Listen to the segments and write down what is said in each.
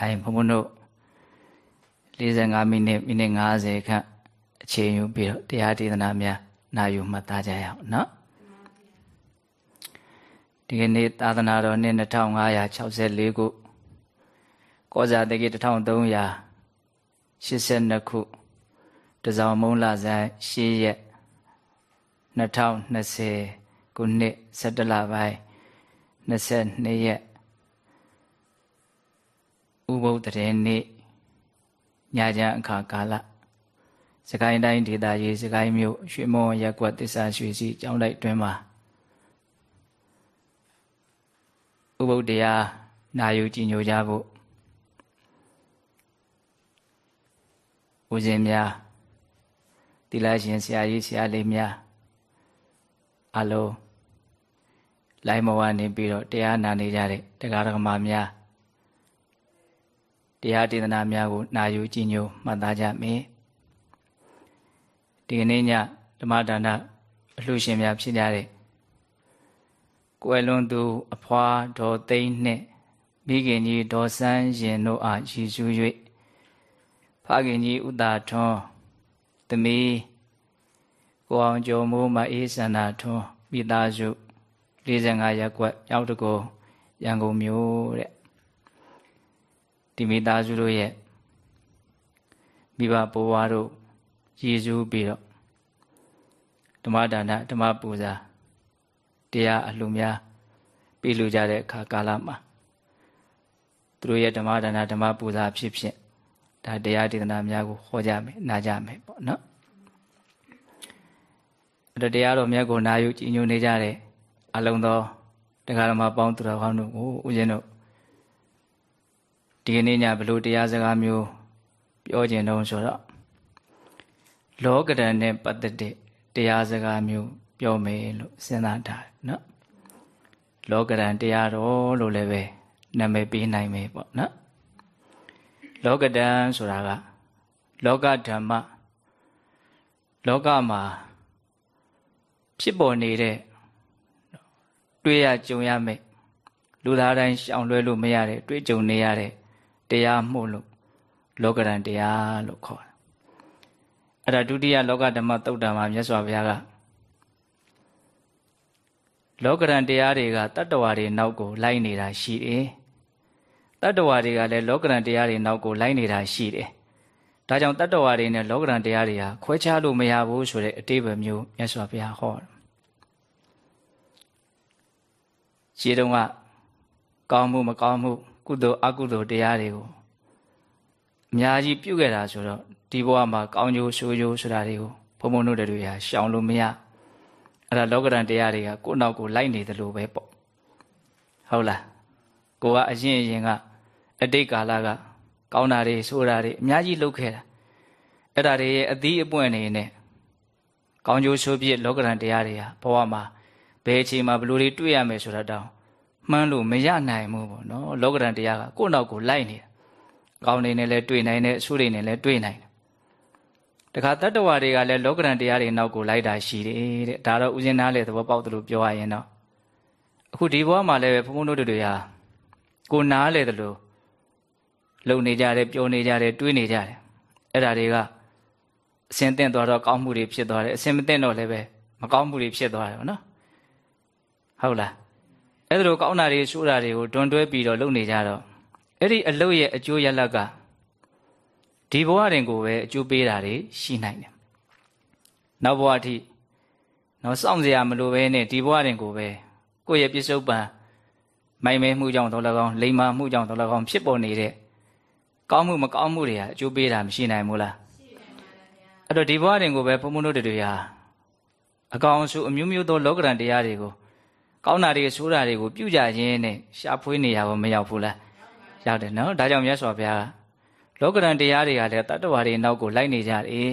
အဲဘုံဘုံတို့45မိနစ်မိနစ်50ခန့်အချိန်ယူပြီးတော့တရားဒေသနာများနာယူမှတ်သားကြရအောင်နော်ဒီကနေ့သာသနာတော်နှစ်2564ခုကောဇာတကိ1382ခုတစောင်းမုံလာဇန်10ရက်2020ခုနှစ်17လပိုင်း22ရက် ဥပုသ်တရင်နေ့ညချမ်းအခါကာလစကိုင်းတိုင်းဒေသကြီးစကိုင်းမြို့ရွှေမောရက်ကွက်တစ္ဆာရွှေစီကျောင်းလိုက်တွင်မှာဥပုဒ်တရားနာယူကြည်ညိုကြဖို့ဦးဇင်းများတိလရှင်ဆရာကြီးဆရာလေးများအလုံးလိုင်းမောကနေပြီးတော့တရားနာနေကြတဲ့တရားဓမ္မများ တရားဒေသနာများကိုနာယူကြည်ညိုမှတ်သားကြမယ်ဒီကနေ့ညဓမ္မဒါနအလှရှင်များဖြစ်ကြတဲ့ကွယ်လွန်သူအဖွာဒေါ်သိန်းနှင့်မိခင်ကြီးဒေါ်စန်းရင်တို့အားရည်စူး၍ဖခင်ကြီးဥတာထွန်းသမီးကိုအောင်ကျော်မိုးမအေးစန္ဒာထွန်းမိသားစု45ရပ်ကွက်ရောက်တကောရန်ကုန်မြို့တဲ့ ဒီမိသားစုတို့ရဲ့မိဘဘိုးဘွားတို့ရည်စူးပြီးတော့ဓမ္မဒါနဓမ္မပူဇာတရားအလှများပြုလုပ်ကြတဲ့အခါကာလမှာသူတို့ရဲ့ဓမ္မဒါနဓမ္မပူဇာဖြစ်ဖြစ်ဒါတရားဒေသနာများကိုဟောကြမယ်နားကြမယ်ပေါ့နော်အဲ့တော့တရားတော်မြတ်ကိုနာယူကြည်ညိုနေကြတဲ့အလုံးသောတရားဓမ္မပေါင်းသူတော်ကောင်းတို့ကိုဦးဇင်းတို့ ဒီကနေ့ညဘလို့တရားစကားမျိုးပြောခြင်းတုံးဆိုတော့လောကဓာတ်နဲ့ပတ်သက်တဲ့တရားစကားမျိုးပြောမယ်လို့စဉ်းစားထားတယ်နော်လောကဓာတ်တရားတော်လို့လည်းပဲနာမည်ပေးနိုင်မယ်ပေါ့နော်လောကဓာတ်ဆိုတာကလောကဓမ္မလောကမှာဖြစ်ပေါ်နေတဲ့တွေ့ရကြုံရမယ်လူသားတိုင်းရှောင်လွှဲလို့မရတဲ့တွေ့ကြုံနေရတဲ့ တရားမှုလို့လောကရန်တရားလို့ခေါ်တယ်အဲ့ဒါဒုတိယလောကဓမ္မသုတ်တံမှာမြတ်စွာဘုရားကလောကရန်တရားတွေကတတ္တဝါတွေနောက်ကိုလိုက်နေတာရှိတယ်တတ္တဝါတွေကလည်းလောကရန်တရားတွေနောက်ကိုလိုက်နေတာရှိတယ်ဒါကြောင့်တတ္တဝါတွေနဲ့လောကရန်တရားတွေဟာခွဲခြားလို့မရဘူးဆိုတဲ့အတိပ္ပယ်မျိုးမြတ်စွာဘုရားဟောတယ်ရှင်းတော့ကကောင်းမှုမကောင်းမှု ကုသိုလ်အကုသိုလ်တရားတွေကိုအများကြီးပြုခဲ့တာဆိုတော့ဒီဘဝမှာကောင်းကျိုးဆိုးကျိုးဆိုတာတွေကိုဘုံဘုံတို့တွေဟာရှောင်လို့မရအဲ့ဒါလောကရန်တရားတွေကကိုယ့်နောက်ကိုလိုက်နေတယ်လို့ပဲပေါ့ဟုတ်လားကိုကအရင်အရင်ကအတိတ်ကာလကကောင်းတာတွေဆိုးတာတွေအများကြီးလုပ်ခဲ့တာအဲ့ဒါတွေရဲ့အသီးအပွင့်နေနဲ့ကောင်းကျိုးဆိုးပြစ်လောကရန်တရားတွေဟာဘဝမှာဘယ်အချိန်မှာဘလို့တွေတွေ့ရမယ်ဆိုတာတောင် မှန်းလို့မရနိုင်ဘူးပေါ့နော်လောကရန်တရားကကိုယ့်နောက်ကိုလိုက်နေတာအကောင်းနေနဲ့လည်းတွေ့နိုင်တယ်အဆိုးတွေနဲ့လည်းတွေ့နိုင်တယ်တခါတတ္တဝါတွေကလည်းလောကရန်တရားတွေနောက်ကိုလိုက်တာရှိတယ်တဲ့ဒါတော့ဥစဉ်သားလေသဘောပေါက်တယ်လို့ပြောရရင်တော့အခုဒီဘဝမှာလည်းပဲဘုံဘုံတို့တွေဟာကိုနားလေတယ်လို့လုံနေကြတယ်ပြောနေကြတယ်တွေးနေကြတယ်အဲ့ဒါတွေကအစင်တင့်သွားတော့ကောင်းမှုတွေဖြစ်သွားတယ်အစင်မတင့်တော့လည်းပဲမကောင်းမှုတွေဖြစ်သွားတယ်နော်ဟုတ်လား အဲ့ဒါလိုကောင်းတာတွေဆိုးတာတွေကိုတွန်တွဲပြီးတော့လုပ်နေကြတော့အဲ့ဒီအလုပ်ရဲ့အကျိုးရလဒ်ကဒီဘဝတွင်ကိုပဲအကျိုးပေးတာတွေရှိနိုင်တယ်နောက်ဘဝအထိတော့စောင့်စရာမလိုပဲနဲ့ဒီဘဝတွင်ကိုပဲကိုယ့်ရဲ့ပြစ္ဆုတ်ပံမိုင်မဲမှုကြောင့်တော့လည်းကောင်းလိမ္မာမှုကြောင့်တော့လည်းကောင်းဖြစ်ပေါ်နေတဲ့ကောင်းမှုမကောင်းမှုတွေဟာအကျိုးပေးတာမရှိနိုင်ဘူးလားရှိနိုင်ပါဗျာအဲ့တော့ဒီဘဝတွင်ကိုပဲဘုံဘုံတို့တွေဟာအကောင်စုအမျိုးမျိုးသောလောကရန်တရားတွေကို ကောင်းတာတွေဆိုးတာတွေကိုပြုကြခြင်းနဲ့ရှာဖွေးနေရပါမရောက်ဘူးလားရောက်တယ်နော်ဒါကြောင့်မြတ်စွာဘုရားလောကရန်တရားတွေကလည်းတတ္တဝါတွေနောက်ကိုလိုက်နေကြတယ်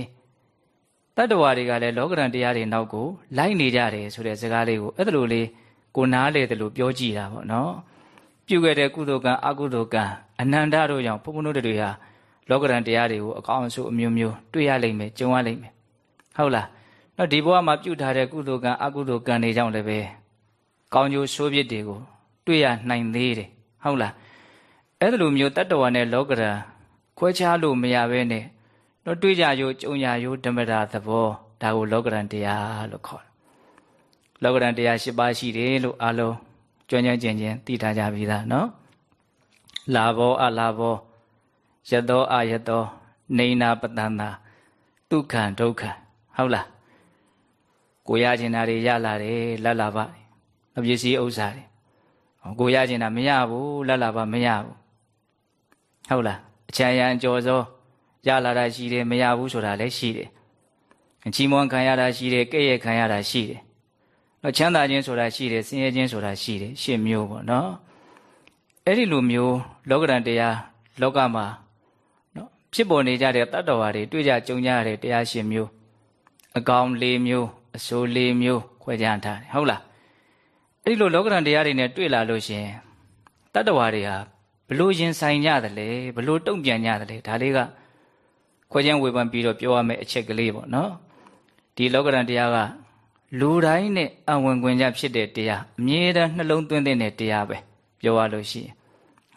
တတ္တဝါတွေကလည်းလောကရန်တရားတွေနောက်ကိုလိုက်နေကြတယ်ဆိုတဲ့စကားလေးကိုအဲ့ဒါလိုလေးကိုနားလေတယ်လို့ပြောကြည့်တာပေါ့နော်ပြုခဲ့တဲ့ကုသိုလ်ကံအကုသိုလ်ကံအနန္တတို့ကြောင့်ဘုန်းဘုန်းတို့တွေဟာလောကရန်တရားတွေကိုအကောင်းအဆိုးအမျိုးမျိုးတွေ့ရလိမ့်မယ်ကြုံရလိမ့်မယ်ဟုတ်လားတော့ဒီဘဝမှာပြုထားတဲ့ကုသိုလ်ကံအကုသိုလ်ကံတွေကြောင့်လည်းပဲ ကောင်းကျိုးဆိုးပြစ်တွေကိုတွေ့ရနိုင်သေးတယ်ဟုတ်လားအဲ့ဒါလိုမျိုးတတ္တဝါနဲ့လောကဓာတ်ခွဲခြားလို့မရဘဲနဲ့တော့တွေးကြရိုးကြုံရရိုးဓမ္မတာသဘောဒါကိုလောကဓာတ်တရားလို့ခေါ်တယ်လောကဓာတ်တရား၈ပါးရှိတယ်လို့အလုံးကြွကြွကျင်ကျင်သိထားကြပြီသားနော်လာဘောအလာဘောယတောအယတောနေနာပတန္တာဒုက္ခံဒုက္ခဟုတ်လားကိုရကျင်တာတွေရလာတယ်လက်လာပါ အပစ္စည်းဥစ္စာတွေကိုရကျင်တာမရဘူးလက်လာပါမရဘူးဟုတ်လားအချမ်းရန်ကြော်စောရလာတာရှိတယ်မရဘူးဆိုတာလည်းရှိတယ်ချီးမွမ်းခံရတာရှိတယ်ကဲ့ရဲ့ခံရတာရှိတယ်တော့ချမ်းသာခြင်းဆိုတာရှိတယ်ဆင်းရဲခြင်းဆိုတာရှိတယ်ရှစ်မျိုးပေါ့နော်အဲ့ဒီလိုမျိုးလောကရန်တရားလောကမှာနော်ဖြစ်ပေါ်နေကြတဲ့တတ္တဝါတွေတွေ့ကြကြုံကြရတဲ့တရားရှင်မျိုးအကောင်၄မျိုးအဆိုး၄မျိုးခွဲခြားထားတယ်ဟုတ်လား အဲ့ဒီလိုလောကရန်တရားတွေနဲ့တွေ့လာလို့ရှင်တတ္တဝါတွေဟာဘလို့ရင်ဆိုင်ကြတယ်လဲဘလို့တုံ့ပြန်ကြတယ်လဲဒါလေးကခွဲခြားဝေဖန်ပြီးတော့ပြောရမယ့်အချက်ကလေးပေါ့နော်ဒီလောကရန်တရားကလူတိုင်းနဲ့အဝင်ခွင့်ကြဖြစ်တဲ့တရားအမြဲတမ်းနှလုံးသွင်းတဲ့တရားပဲပြောရလို့ရှိရင်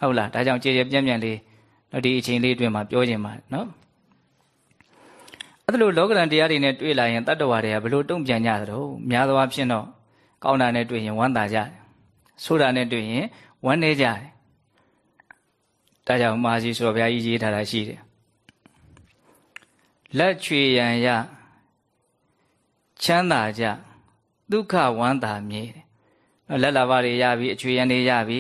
ဟုတ်လားဒါကြောင့်ကြည်ကြပြန့်ပြန့်လေးတော့ဒီအချိန်လေးအတွင်းမှာပြောခြင်းပါနော်အဲ့လိုလောကရန်တရားတွေနဲ့တွေ့လာရင်တတ္တဝါတွေကဘလို့တုံ့ပြန်ကြသလဲများသောအားဖြင့်တော့ ကောင်းတာနဲ့တွေ့ရင်ဝမ်းသာကြတယ်ဆိုးတာနဲ့တွေ့ရင်ဝမ်းနေကြတယ်ဒါကြောင့်မာစီဆိုတော့ဘုရားကြီးရေးထားတာရှိတယ်လက်ချွေရန်ရချမ်းသာကြဒုက္ခဝမ်းသာမြဲတယ်လက်လာပါတွေရပြီအချွေရန်တွေရပြီ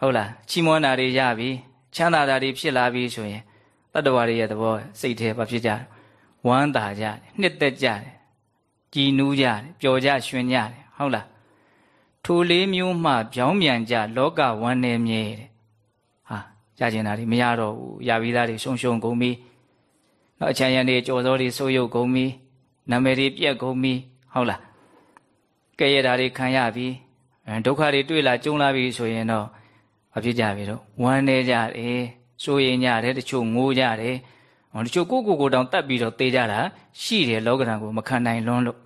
ဟုတ်လားချီးမွမ်းတာတွေရပြီချမ်းသာတာတွေဖြစ်လာပြီဆိုရင်တတ္တဝါတွေရဲ့သဘောစိတ်ထဲဘာဖြစ်ကြလဲဝမ်းသာကြတယ်နှစ်သက်ကြတယ်ကြည်နူးကြတယ်ပျော်ကြရွှင်ကြတယ် ဟုတ်လားထိုလေးမျိုးမှပြောင်းပြန်ကြလောကဝမ်းနေမြဲတဲ့ဟာရကျင်တာတွေမရတော့ဘူးရပြီးသားတွေရှုံရှုံကုန်ပြီတော့အချမ်းရံတွေကြော်စောတွေဆိုးရုပ်ကုန်ပြီနာမည်တွေပြက်ကုန်ပြီဟုတ်လားကဲရတာတွေခံရပြီဒုက္ခတွေတွေ့လာကြုံလာပြီဆိုရင်တော့ဘာဖြစ်ကြပြီတော့ဝမ်းနေကြတယ်စိုးရင်ကြတယ်တချို့ငိုကြတယ်ဟောတချို့ကိုကိုကိုတောင်တတ်ပြီးတော့တေးကြတာရှိတယ်လောကဓာတ်ကိုမခံနိုင်လွန်းလို့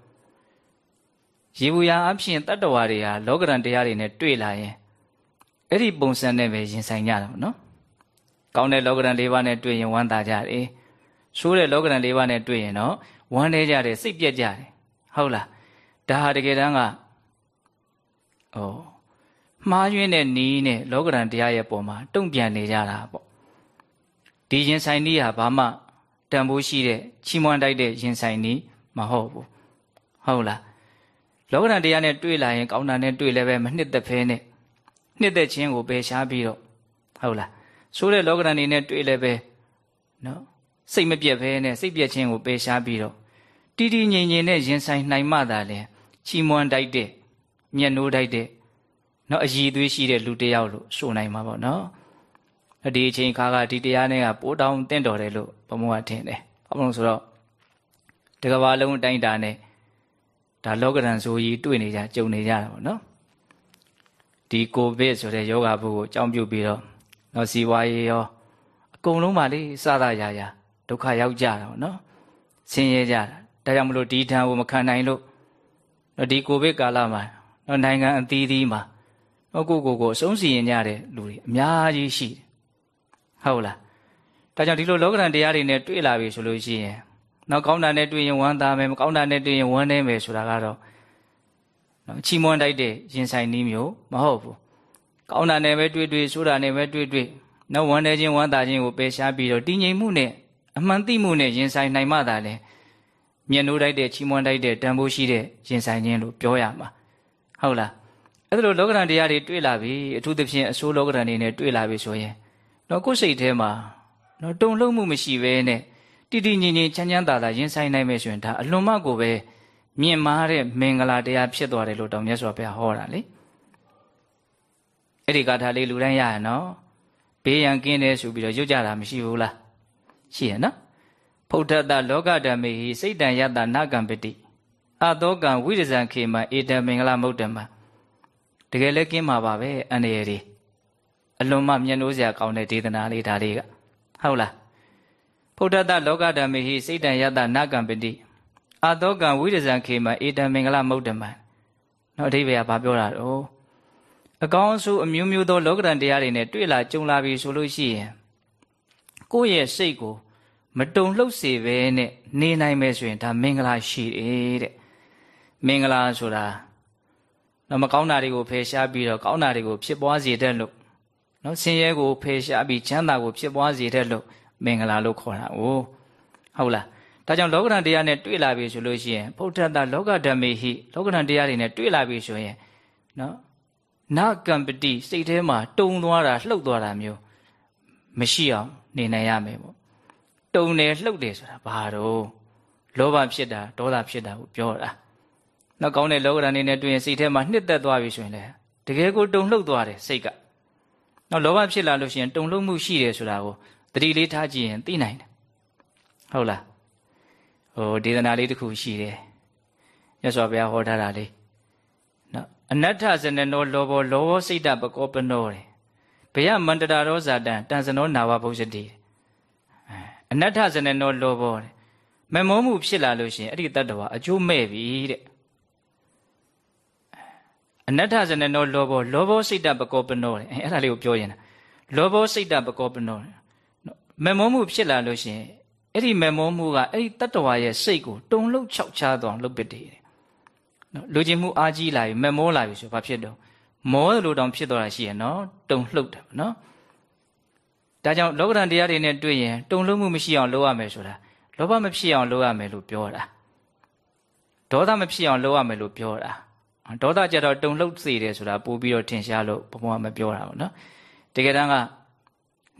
ရေဘူးရာအဖြစ်တတ္တဝါတွေဟာလောကဓာတ်တရားတွေနဲ့တွေ့လာရင်အဲ့ဒီပုံစံနဲ့ပဲရင်ဆိုင်ကြတာပေါ့နော်ကောင်းတဲ့လောကဓာတ်၄ပါးနဲ့တွေ့ရင်ဝမ်းသာကြတယ်ဆိုးတဲ့လောကဓာတ်၄ပါးနဲ့တွေ့ရင်တော့ဝမ်းနေကြတယ်စိတ်ပြက်ကြတယ်ဟုတ်လားဒါဟာတကယ်တမ်းကဩမှားယွင်းတဲ့နီးနဲ့လောကဓာတ်တရားရဲ့ပုံမှာတုံ့ပြန်နေကြတာပေါ့ဒီရင်ဆိုင်နည်းဟာဘာမှတန်ဖိုးရှိတဲ့ချီးမွမ်းတိုက်တဲ့ရင်ဆိုင်နည်းမဟုတ်ဘူးဟုတ်လား လောကဓာတ်တရားနဲ့တွေ့လာရင်ကောင်းတာနဲ့တွေ့လည်းပဲမနှစ်သက်ဖဲနဲ့နှစ်သက်ခြင်းကိုပယ်ရှားပြီးတော့ဟုတ်လားဆိုးတဲ့လောကဓာတ်နေနဲ့တွေ့လည်းပဲနော်စိတ်မပြတ်ဖဲနဲ့စိတ်ပြတ်ခြင်းကိုပယ်ရှားပြီးတော့တီတီငြိမ်ငြိမ်နဲ့ရင်ဆိုင်နိုင်မှသာလေချီးမွမ်းတိုက်တဲ့မျက်နှိုးတိုက်တဲ့နော်အည်သွေးရှိတဲ့လူတယောက်လို့ဆိုနိုင်မှာပေါ့နော်ဒီအချိန်ခါကဒီတရားနဲ့ကပိုးတောင်းတင့်တော်တယ်လို့ဘုံဘုံကထင်တယ်ဘာလို့ဆိုတော့တကဘာလုံးအတိုင်းတာနဲ့ ဒါလောကရန်ဆိုကြီးတွေ့နေကြကြုံနေကြတာပေါ့နော်ဒီကိုဗစ်ဆိုတဲ့ယောဂဘုကိုအကြောင်းပြုပြီးတော့နော်စီဝါရေးရောအကုန်လုံးပါလေစသာရာရာဒုက္ခရောက်ကြတာပေါ့နော်ဆင်းရဲကြတာဒါကြောင့်မလို့ဒီထံကိုမခံနိုင်လို့နော်ဒီကိုဗစ်ကာလမှာနော်နိုင်ငံအသီးသီးမှာနော်ကိုကိုကိုအဆုံးစီရင်ကြတဲ့လူတွေအများကြီးရှိတယ်ဟုတ်လားဒါကြောင့်ဒီလိုလောကရန်တရားတွေနဲ့တွေ့လာပြီဆိုလို့ရှိရင် နောက်ကောင်းတာနဲ့တွေ့ရင်ဝမ်းသာမယ်မကောင်းတာနဲ့တွေ့ရင်ဝမ်းနည်းမယ်ဆိုတာကတော့နော်ချီးမွမ်းတိုက်တဲ့ရင်ဆိုင်နည်းမျိုးမဟုတ်ဘူးကောင်းတာနဲ့ပဲတွေ့တွေ့ဆိုးတာနဲ့ပဲတွေ့တွေ့နောက်ဝမ်းနည်းခြင်းဝမ်းသာခြင်းကိုပယ်ရှားပြီးတော့တည်ငြိမ်မှုနဲ့အမှန်သိမှုနဲ့ရင်ဆိုင်နိုင်မှသာလေမျက်နှိုးတိုက်တဲ့ချီးမွမ်းတိုက်တဲ့တန်ဖိုးရှိတဲ့ရင်ဆိုင်ခြင်းလို့ပြောရမှာဟုတ်လားအဲ့ဒါလိုလောကဓာတ်တရားတွေတွေ့လာပြီအထူးသဖြင့်အဆိုးလောကဓာတ်တွေနဲ့တွေ့လာပြီဆိုရင်တော့ကိုယ်စိတ်ထဲမှာတော့တုံ့လုံမှုမရှိဘဲနဲ့ တည်တည်ငြိမ်ငြိမ်ချမ်းချမ်းသာသာရင်ဆိုင်နိုင်မယ်ဆိုရင်ဒါအလွန်မှကိုပဲမြင့်မားတဲ့မင်္ဂလာတရားဖြစ်သွားတယ်လို့တောင်မြတ်စွာဘုရားဟောတာလေအဲ့ဒီကာထာလေးလူတိုင်းရရနော်ဘေးရန်ကင်းတယ်ဆိုပြီးတော့ရွတ်ကြတာမရှိဘူးလားရှိရနော်ဖုဒ္ဓတလောကဓမ္မေဟိစိတ်တံယတနာကံပတိအသောကံဝိရဇံခေမဧတမင်္ဂလာမုတ်တမတကယ်လဲကင်းမှာပါပဲအန္တရာယ်တွေအလွန်မှမျက်နှိုးစရာကောင်းတဲ့ဒေသနာလေးဒါလေးကဟုတ်လား ဖုဒ္ဓတလောကဓမ္မေဟိစိတ်တံယတနာကံပတိအာသောကံဝိရဇံခေမဧတံမင်္ဂလမုဒ္ဓမံနော်အဓိပ္ပာယ်ကဘာပြောတာတော့အကောင်းအဆိုးအမျိုးမျိုးသောလောကဓာတ်တရားတွေနဲ့တွေ့လာကြုံလာပြီဆိုလို့ရှိရင်ကိုယ့်ရဲ့စိတ်ကိုမတုံလှုပ်စေပဲနဲ့နေနိုင်မယ်ဆိုရင်ဒါမင်္ဂလာရှိတယ်တဲ့မင်္ဂလာဆိုတာတော့မကောင်းတာတွေကိုဖယ်ရှားပြီးတော့ကောင်းတာတွေကိုဖြစ်ပွားစေတတ်လို့နော်ဆင်းရဲကိုဖယ်ရှားပြီးချမ်းသာကိုဖြစ်ပွားစေတတ်လို့ မင်္ဂလာလို့ခေါ်တာ哦ဟုတ်လားဒါကြောင့်လောကဓာတ်တရားနဲ့တွေ့လာပြီဆိုလို့ရှိရင်ဗုဒ္ဓတလောကဓမ္မေဟိလောကဓာတ်တရားတွေနဲ့တွေ့လာပြီဆိုရင်နော်နာကံပတိစိတ်ထဲမှာတုံသွားတာလှုပ်သွားတာမျိုးမရှိအောင်နေနိုင်ရမယ်ပေါ့တုံတယ်လှုပ်တယ်ဆိုတာဘာတော့လောဘဖြစ်တာဒေါသဖြစ်တာကိုပြောတာနောက်ကောင်းတဲ့လောကဓာတ်နေနဲ့တွေ့ရင်စိတ်ထဲမှာနှစ်သက်သွားပြီဆိုရင်လေတကယ်ကိုတုံလှုပ်သွားတယ်စိတ်ကနောက်လောဘဖြစ်လာလို့ရှိရင်တုံလှုပ်မှုရှိတယ်ဆိုတာကို တတိလေးထားကြည့်ရင်သိနိုင်တယ်ဟုတ်လားဟိုဒေသနာလေးတစ်ခုရှိတယ်မြတ်စွာဘုရားဟောထားတာလေးနော်အနတ္ထဇနနောလောဘောလောဘောစိတ်တပကောပနောတယ်ဘယမန္တရာရောဇာတံတန်စနောနာဝဘုဇတိအနတ္ထဇနနောလောဘောတဲ့မမောမှုဖြစ်လာလို့ရှိရင်အဲ့ဒီတတ္တဝါအကျိုးမဲ့ပြီတဲ့အနတ္ထဇနနောလောဘောလောဘောစိတ်တပကောပနောတဲ့အဲ့ဒါလေးကိုပြောရင်လောဘောစိတ်တပကောပနော မမောမှုဖြစ်လာလို့ရှိရင်အဲ့ဒီမမောမှုကအဲ့ဒီတတ္တဝါရဲ့စိတ်ကိုတုံလှုပ်ခြောက်ခြားသွားလုပ်ပစ်တယ်နော်လူချင်းမှုအားကြီးလာပြီမမောလာပြီဆိုဘာဖြစ်တော့မောလိုတောင်ဖြစ်သွားတာရှိရနော်တုံလှုပ်တယ်နော်ဒါကြောင့်လောကဓာတ်တရားတွေနဲ့တွေ့ရင်တုံလှုပ်မှုမရှိအောင်လုပ်ရမယ်ဆိုတာလောဘမဖြစ်အောင်လုပ်ရမယ်လို့ပြောတာဒေါသမဖြစ်အောင်လုပ်ရမယ်လို့ပြောတာဒေါသကြတော့တုံလှုပ်စေတယ်ဆိုတာပို့ပြီးတော့ထင်ရှားလို့ဘုံဘမပြောတာပေါ့နော်တကယ်တမ်းက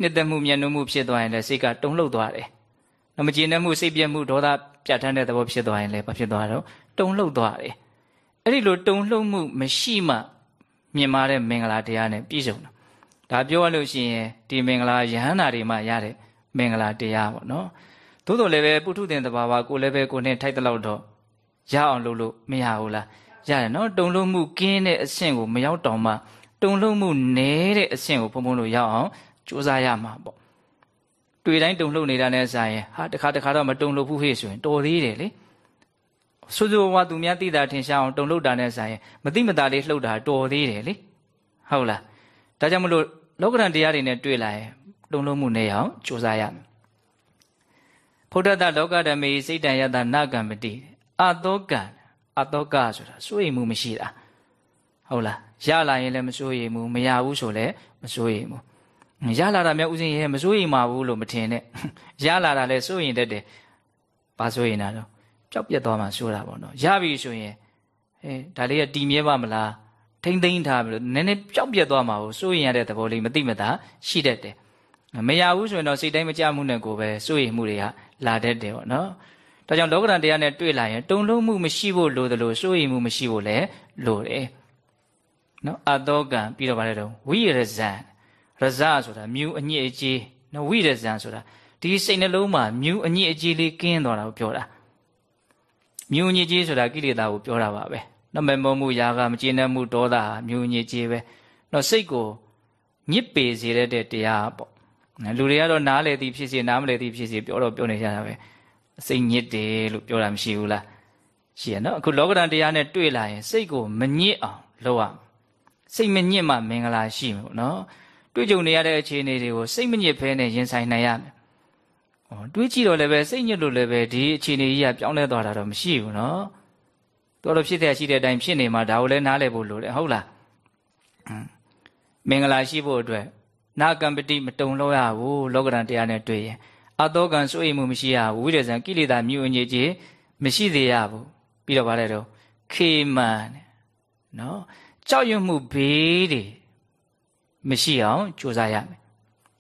နှစ်သက်မှုမျက်နှာမှုဖြစ်သွားရင်လည်းစိတ်ကတုံလှုပ်သွားတယ်။မကျေနပ်မှုစိတ်ပြည့်မှုဒေါသပြတ်ထန်းတဲ့သဘောဖြစ်သွားရင်လည်းဘာဖြစ်သွားတော့တုံလှုပ်သွားတယ်။အဲ့ဒီလိုတုံလှုပ်မှုမရှိမှမြင်မာတဲ့မင်္ဂလာတရားနဲ့ပြည့်စုံတာ။ဒါပြောရလို့ရှိရင်ဒီမင်္ဂလာယဟန္တာတွေမှရတဲ့မင်္ဂလာတရားပေါ့နော်။သို့တော်လည်းပဲပုထုသင်တဘာဝကိုလည်းပဲကိုနဲ့ထိုက်တဲ့လောက်တော့ရအောင်လုပ်လို့မရဘူးလား။ရတယ်နော်တုံလှုပ်မှုကင်းတဲ့အဆင့်ကိုမရောက်တော့မှတုံလှုပ်မှုနည်းတဲ့အဆင့်ကိုဖုံဖုံလို့ရအောင် ကြိုးစားရမှာပေါ့တွေ့တိုင်းတုံလှုပ်နေတာနဲ့ဆိုင်ရင်ဟာတခါတခါတော့မတုံလှုပ်ဘူးဟေ့ဆိုရင်တော်သေးတယ်လေဆိုးဆိုးဝါးသူများသိတာထင်ရှားအောင်တုံလှုပ်တာနဲ့ဆိုင်ရင်မသိမသာလေးလှုပ်တာတော်သေးတယ်လေဟုတ်လားဒါကြောင့်မလို့လောကရန်တရားတွေနဲ့တွေ့လာရင်တုံလှုပ်မှုနဲ့အောင်ကြိုးစားရမယ်ဖုဒ္ဓတလောကဓမေစိတ်တံယတနာကံမတိအတောကံအတောကဆိုတာစိုးရိမ်မှုမရှိတာဟုတ်လားရလာရင်လည်းမစိုးရိမ်ဘူးမရဘူးဆိုလည်းမစိုးရိမ်ဘူး ရလာတာများဥစဉ်ရဲ့မစိုးရိမ်ပါဘူးလို့မထင်နဲ့ရလာတာလည်းစိုးရင်တတ်တယ်ဘာစိုးရင်တာတော့ကြောက်ပြက်သွားမှစိုးတာပေါ့နော်ရပြီဆိုရင်အဲဒါလေးကတီမြဲပါမလားထိမ့်သိမ့်ထားပြီလို့နည်းနည်းကြောက်ပြက်သွားမှာကိုစိုးရင်ရတဲ့သဘောလေးမသိမသာရှိတတ်တယ်မရဘူးဆိုရင်တော့စိတ်တိုင်းမကြမှုနဲ့ကိုပဲစိုးရိမ်မှုတွေကလာတတ်တယ်ပေါ့နော်ဒါကြောင့်လောကဓာတ်တရားနဲ့တွေ့လာရင်တုံလုံးမှုမရှိဖို့လိုတယ်လို့စိုးရိမ်မှုမရှိဖို့လည်းလိုတယ်နော်အတောကံပြီးတော့ဗါလဲတော့ဝိရဇံ ရဇဆိုတာမြူအညစ်အကြေးနော်ဝိရဇံဆိုတာဒီစိတ်နှလုံးမှာမြူအညစ်အကြေးလေးကင်းသွားတာကိုပြောတာမြူအညစ်အကြေးဆိုတာကိလေသာကိုပြောတာပါပဲနော်မမောမှုຢာကမကျေနပ်မှုဒေါသမြူအညစ်အကြေးပဲနော်စိတ်ကိုညစ်ပေစေတဲ့တရားပေါ့လူတွေကတော့နားလေသည်ဖြစ်စေနားမလေသည်ဖြစ်စေပြောတော့ပြောနေကြတာပဲစိတ်ညစ်တယ်လို့ပြောတာမရှိဘူးလားရှိရနော်အခုလောကဓာတ်တရားနဲ့တွေ့လာရင်စိတ်ကိုမညစ်အောင်လုပ်ရစိတ်မညစ်မှမင်္ဂလာရှိမှာပေါ့နော် တွေ့ကြုံနေရတဲ့အခြေအနေတွေကိုစိတ်မညစ်ဖဲနဲ့ရင်ဆိုင်နိုင်ရမယ်။ဟောတွေးကြည့်တော့လည်းပဲစိတ်ညစ်လို့လည်းပဲဒီအခြေအနေကြီးကပြောင်းလဲသွားတာတော့မရှိဘူးနော်။တော်တော်ဖြစ်တဲ့ရှိတဲ့အတိုင်းဖြစ်နေမှာဒါကိုလည်းနားလည်ဖို့လိုတယ်ဟုတ်လား။မင်္ဂလာရှိဖို့အတွက်နာကံပတိမတုံလို့ရဘူးလောကရန်တရားနဲ့တွေ့ရင်အတောကံစိုးရိမ်မှုမရှိရဘူးဝိရဇံကိလေသာမြူအညစ်ကြေးမရှိသေးရဘူးပြီးတော့ဗါလဲတော့ခေမန်နော်ကြောက်ရွံ့မှုဘေးတွေ မရှိအောင်ကြိုးစားရမယ်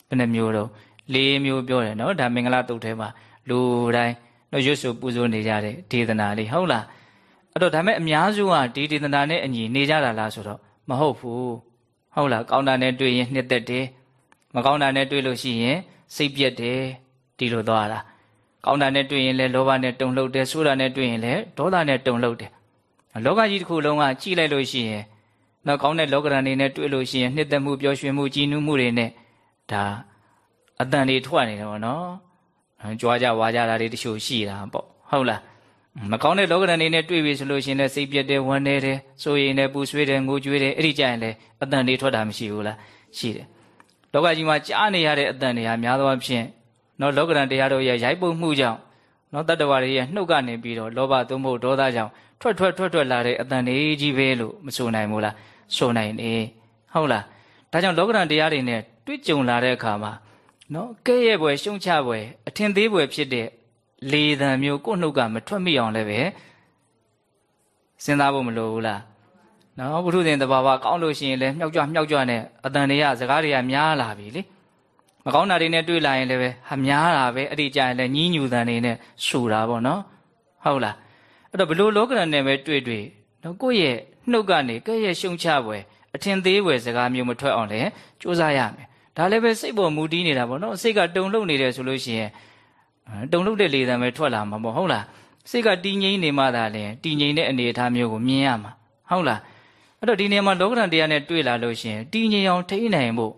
ဘယ်နှမျိုးတော့လေးမျိုးပြောတယ်နော်ဒါမင်္ဂလာတုတ်ထဲမှာလူတိုင်းတော့ရွတ်ဆိုပူဇော်နေကြတဲ့ဒေသနာလေးဟုတ်လားအဲ့တော့ဒါမဲ့အများစုကဒီဒေသနာနဲ့အညီနေကြတာလားဆိုတော့မဟုတ်ဘူးဟုတ်လားကောင်းတာနဲ့တွေ့ရင်နှစ်သက်တယ်မကောင်းတာနဲ့တွေ့လို့ရှိရင်စိတ်ပြက်တယ်ဒီလိုသွားတာကောင်းတာနဲ့တွေ့ရင်လည်းလောဘနဲ့တုန်လှုပ်တယ်ဆိုးတာနဲ့တွေ့ရင်လည်းဒေါသနဲ့တုန်လှုပ်တယ်လောကကြီးတစ်ခုလုံးကကြည့်လိုက်လို့ရှိရင် နောက်ကောင်းတဲ့လောကရန်တွေနဲ့တွေ့လို့ရှိရင်နှစ်သက်မှုပျော်ရွှင်မှုကြည်နူးမှုတွေနဲ့ဒါအတန်တွေထွက်နေတယ်ပေါ့နော်ကြွားကြဝါကြတာတွေတချို့ရှိတာပေါ့ဟုတ်လားမကောင်းတဲ့လောကဓာတ်နေနဲ့တွေ့ပြီဆိုလို့ရှိရင်လည်းစိတ်ပြက်တယ်ဝမ်းနေတယ်စိုးရိမ်တယ်ပူဆွေးတယ်ငိုကြွေးတယ်အဲ့ဒီကြရင်လည်းအတန်တွေထွက်တာမရှိဘူးလားရှိတယ်လောကကြီးမှာကြားနေရတဲ့အတန်တွေဟာများသောအားဖြင့်နော်လောကဓာတ်တရားတို့ရဲ့ရိုက်ပုတ်မှုကြောင့်နော်တတ္တဝါတွေရဲ့နှုတ်ကနေပြီးတော့လောဘသို့မဟုတ်ဒေါသကြောင့် ထွက်ထွက်ထွက်ထွက်လာတဲ့အတန်တွေကြီးပဲလို့မဆိုနိုင်ဘူးလားဆိုနိုင်နေဟုတ်လားဒါကြောင့်လောကဓာတ်တရားတွေနဲ့တွေ့ကြုံလာတဲ့အခါမှာနော်ကဲ့ရဲ့ဘွယ်ရှုံချဘွယ်အထင်သေးဘွယ်ဖြစ်တဲ့လေသံမျိုးကိုယ့်နှုတ်ကမထွက်မိအောင်လည်းပဲစဉ်းစားဖို့မလိုဘူးလားနော်ဘုထုဇင်တဘာဝကောင်းလို့ရှိရင်လည်းမြောက်ကြွမြောက်ကြွနဲ့အတန်တွေကစကားတွေကများလာပြီလေမကောင်းတာတွေနဲ့တွေ့လာရင်လည်းပဲဟာများတာပဲအဲ့ဒီကြရင်လည်းညင်းညူတန်တွေနဲ့ဆူတာပေါ့နော်ဟုတ်လား အဲ့တော့ဘလို့လောကရန်နဲ့ပဲတွေ့တွေ့နော်ကိုယ့်ရဲ့နှုတ်ကနေကိုယ့်ရဲ့ရှုံချပွဲအထင်သေးပွဲစကားမျိုးမထွက်အောင်လည်းစူးစမ်းရမယ်ဒါလည်းပဲစိတ်ပေါ်မူတည်နေတာပေါ့နော်စိတ်ကတုံလှုပ်နေတယ်ဆိုလို့ရှိရင်တုံလှုပ်တဲ့လေသံပဲထွက်လာမှာပေါ့ဟုတ်လားစိတ်ကတည်ငြိမ်နေမှသာလေတည်ငြိမ်တဲ့အနေအထားမျိုးကိုမြင်ရမှာဟုတ်လားအဲ့တော့ဒီနေရာမှာလောကဓာတ်တရားနဲ့တွေ့လာလို့ရှိရင်တည်ငြိမ်အောင်ထိနိုင်ဖို့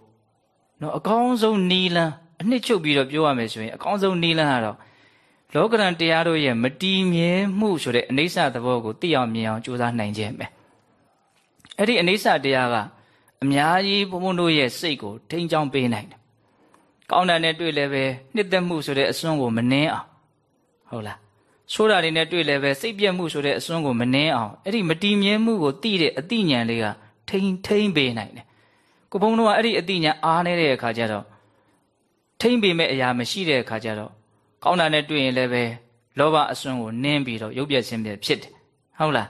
နော်အကောင်းဆုံးနီလန်းအနှစ်ချုပ်ပြီးတော့ပြောရမယ်ဆိုရင်အကောင်းဆုံးနီလန်းကတော့ လောကဓာတ်တရားတို့ရဲ့မတည်မြဲမှုဆိုတဲ့အနိစ္စသဘောကိုသိအောင်မြင်အောင်ကြိုးစားနိုင်ခြင်းပဲအဲ့ဒီအနိစ္စတရားကအများကြီးဘုံဘုံတို့ရဲ့စိတ်ကိုထိန်းချောင်းပေးနိုင်တယ်ကောင်းတာနဲ့တွေ့လည်းပဲနှစ်သက်မှုဆိုတဲ့အစွန်းကိုမနှင်းအောင်ဟုတ်လားဆိုးတာတွေနဲ့တွေ့လည်းပဲစိတ်ပြက်မှုဆိုတဲ့အစွန်းကိုမနှင်းအောင်အဲ့ဒီမတည်မြဲမှုကိုသိတဲ့အသိဉာဏ်လေးကထိန်းထိန်းပေးနိုင်တယ်ကိုဘုံတို့ကအဲ့ဒီအသိဉာဏ်အားနေတဲ့အခါကျတော့ထိန်းပေးမဲ့အရာမရှိတဲ့အခါကျတော့ ကောင်းတာနဲ့တွေ့ရင်လည်းပဲလောဘအစွန်းကိုနင်းပြီးတော့ရုပ်ပြက်ခြင်းပြဖြစ်တယ်ဟုတ်လား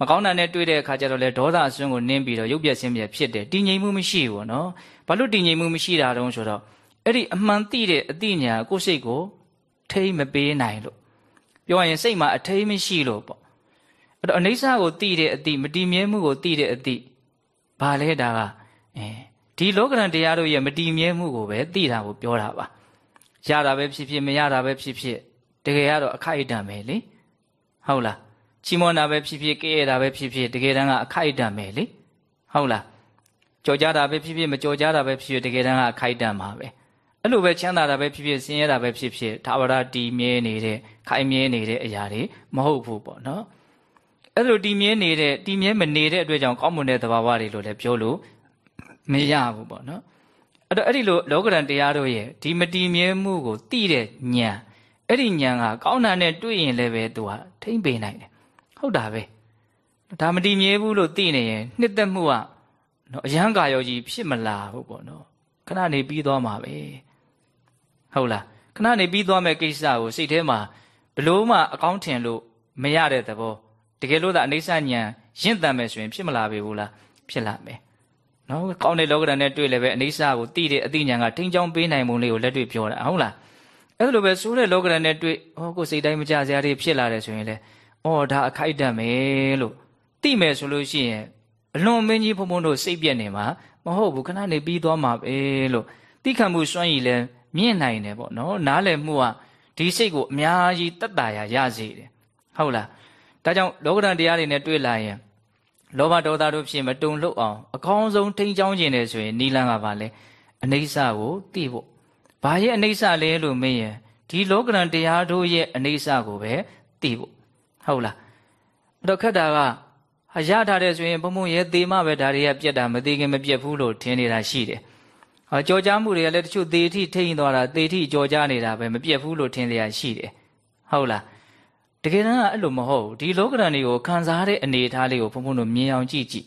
မကောင်းတာနဲ့တွေ့တဲ့အခါကျတော့လေဒေါသအစွန်းကိုနင်းပြီးတော့ရုပ်ပြက်ခြင်းပြဖြစ်တယ်တည်ငြိမ်မှုမရှိဘူးနော်ဘာလို့တည်ငြိမ်မှုမရှိတာတုံးဆိုတော့အဲ့ဒီအမှန်သိတဲ့အသိဉာဏ်ကိုယ်စိတ်ကိုထိမပေးနိုင်လို့ပြောရင်စိတ်မှာအထိမရှိလို့ပေါ့အဲ့တော့အနိစ္စကိုသိတဲ့အသိမတည်မြဲမှုကိုသိတဲ့အသိဘာလဲဒါကအဲဒီလောကရန်တရားတို့ရဲ့မတည်မြဲမှုကိုပဲသိတာကိုပြောတာပါ ရတာပဲဖြစ်ဖြစ်မရတာပဲဖြစ်ဖြစ်တကယ်ကတော့အခိုက်အတန့်ပဲလေဟုတ်လားချီးမွမ်းတာပဲဖြစ်ဖြစ်ကြဲရတာပဲဖြစ်ဖြစ်တကယ်တမ်းကအခိုက်အတန့်ပဲလေဟုတ်လားကြော်ကြတာပဲဖြစ်ဖြစ်မကြော်ကြတာပဲဖြစ်ဖြစ်တကယ်တမ်းကအခိုက်အတန့်ပါပဲအဲ့လိုပဲချမ်းသာတာပဲဖြစ်ဖြစ်ဆင်းရဲတာပဲဖြစ်ဖြစ်သာဝရတည်မြဲနေတဲ့ခိုင်မြဲနေတဲ့အရာတွေမဟုတ်ဘူးပေါ့နော်အဲ့လိုတည်မြဲနေတဲ့တည်မြဲမနေတဲ့အတွက်ကြောင့်ကောင်းမွန်တဲ့သဘာဝတွေလို့လည်းပြောလို့မရဘူးပေါ့နော် အဲ့တော့အဲ့ဒီလိုလောကရန်တရားတို့ရဲ့ဒီမတည်မြဲမှုကိုသိတဲ့ဉာဏ်အဲ့ဒီဉာဏ်ကကောင်းတာနဲ့တွေ့ရင်လည်းပဲသူကထိမ့်ပေနိုင်တယ်ဟုတ်တာပဲဒါမတည်မြဲဘူးလို့သိနေရင်နှစ်သက်မှုကနော်အယံကာယောကြီးဖြစ်မလာဘူးပေါ့နော်ခဏနေပြီးသွားမှာပဲဟုတ်လားခဏနေပြီးသွားမဲ့ကိစ္စကိုစိတ်ထဲမှာဘလို့မှအကောင်းထင်လို့မရတဲ့သဘောတကယ်လို့သာအနိစ္စဉာဏ်ရင့်တန်မယ်ဆိုရင်ဖြစ်မလာပေဘူးလားဖြစ်လာမယ် နော်ကောင်းတဲ့လောကဓာတ်နဲ့တွေ့လည်းပဲအနိစ္စကိုသိတဲ့အသိဉာဏ်ကထိန်းချောင်းပေးနိုင်မှုလေးကိုလက်တွေ့ပြောတာဟုတ်လားအဲ့လိုပဲဆိုးတဲ့လောကဓာတ်နဲ့တွေ့ဟောကိုစိတ်တိုင်းမကြစရာတွေဖြစ်လာတယ်ဆိုရင်လေအော်ဒါအခိုက်တတ်မယ်လို့သိမယ်ဆိုလို့ရှိရင်အလွန်မင်းကြီးဘုံဘုံတို့စိတ်ပြက်နေမှာမဟုတ်ဘူးခဏနေပြီးသွားမှာပဲလို့သိခံမှုစွန့်ရည်လဲမြင့်နိုင်တယ်ပေါ့နော်နားလည်မှုကဒီစိတ်ကိုအများကြီးတတ်တာရရစေတယ်ဟုတ်လားဒါကြောင့်လောကဓာတ်တရားတွေနဲ့တွေ့လာရင် လောဘဒေါသတို့ဖြစ်မတုံလှုပ်အောင်အကောင်းဆုံးထိန်းချောင်းခြင်းတယ်ဆိုရင်နီလန်းကပါလေအနိစ္စကိုသိဖို့ဘာရဲ့အနိစ္စလဲလို့မေးရင်ဒီလောကရန်တရားတို့ရဲ့အနိစ္စကိုပဲသိဖို့ဟုတ်လားအဲ့တော့ခက်တာကဟာရထားတယ်ဆိုရင်ဘုံဘုံရဲ့သေမပဲဒါတွေကပြက်တာမသေးခင်မပြက်ဘူးလို့ထင်နေတာရှိတယ်။ဟာကြော်ကြားမှုတွေကလည်းတချို့သေထိထိန်သွားတာသေထိကြော်ကြားနေတာပဲမပြက်ဘူးလို့ထင်နေတာရှိတယ်။ဟုတ်လား။ တကယ်တမ်းကအဲ့လိုမဟုတ်ဘူးဒီလောကရန်တွေကိုခံစားတဲ့အနေအထားလေးကိုဘုံဘုံတို့မြင်အောင်ကြည့်ကြည့်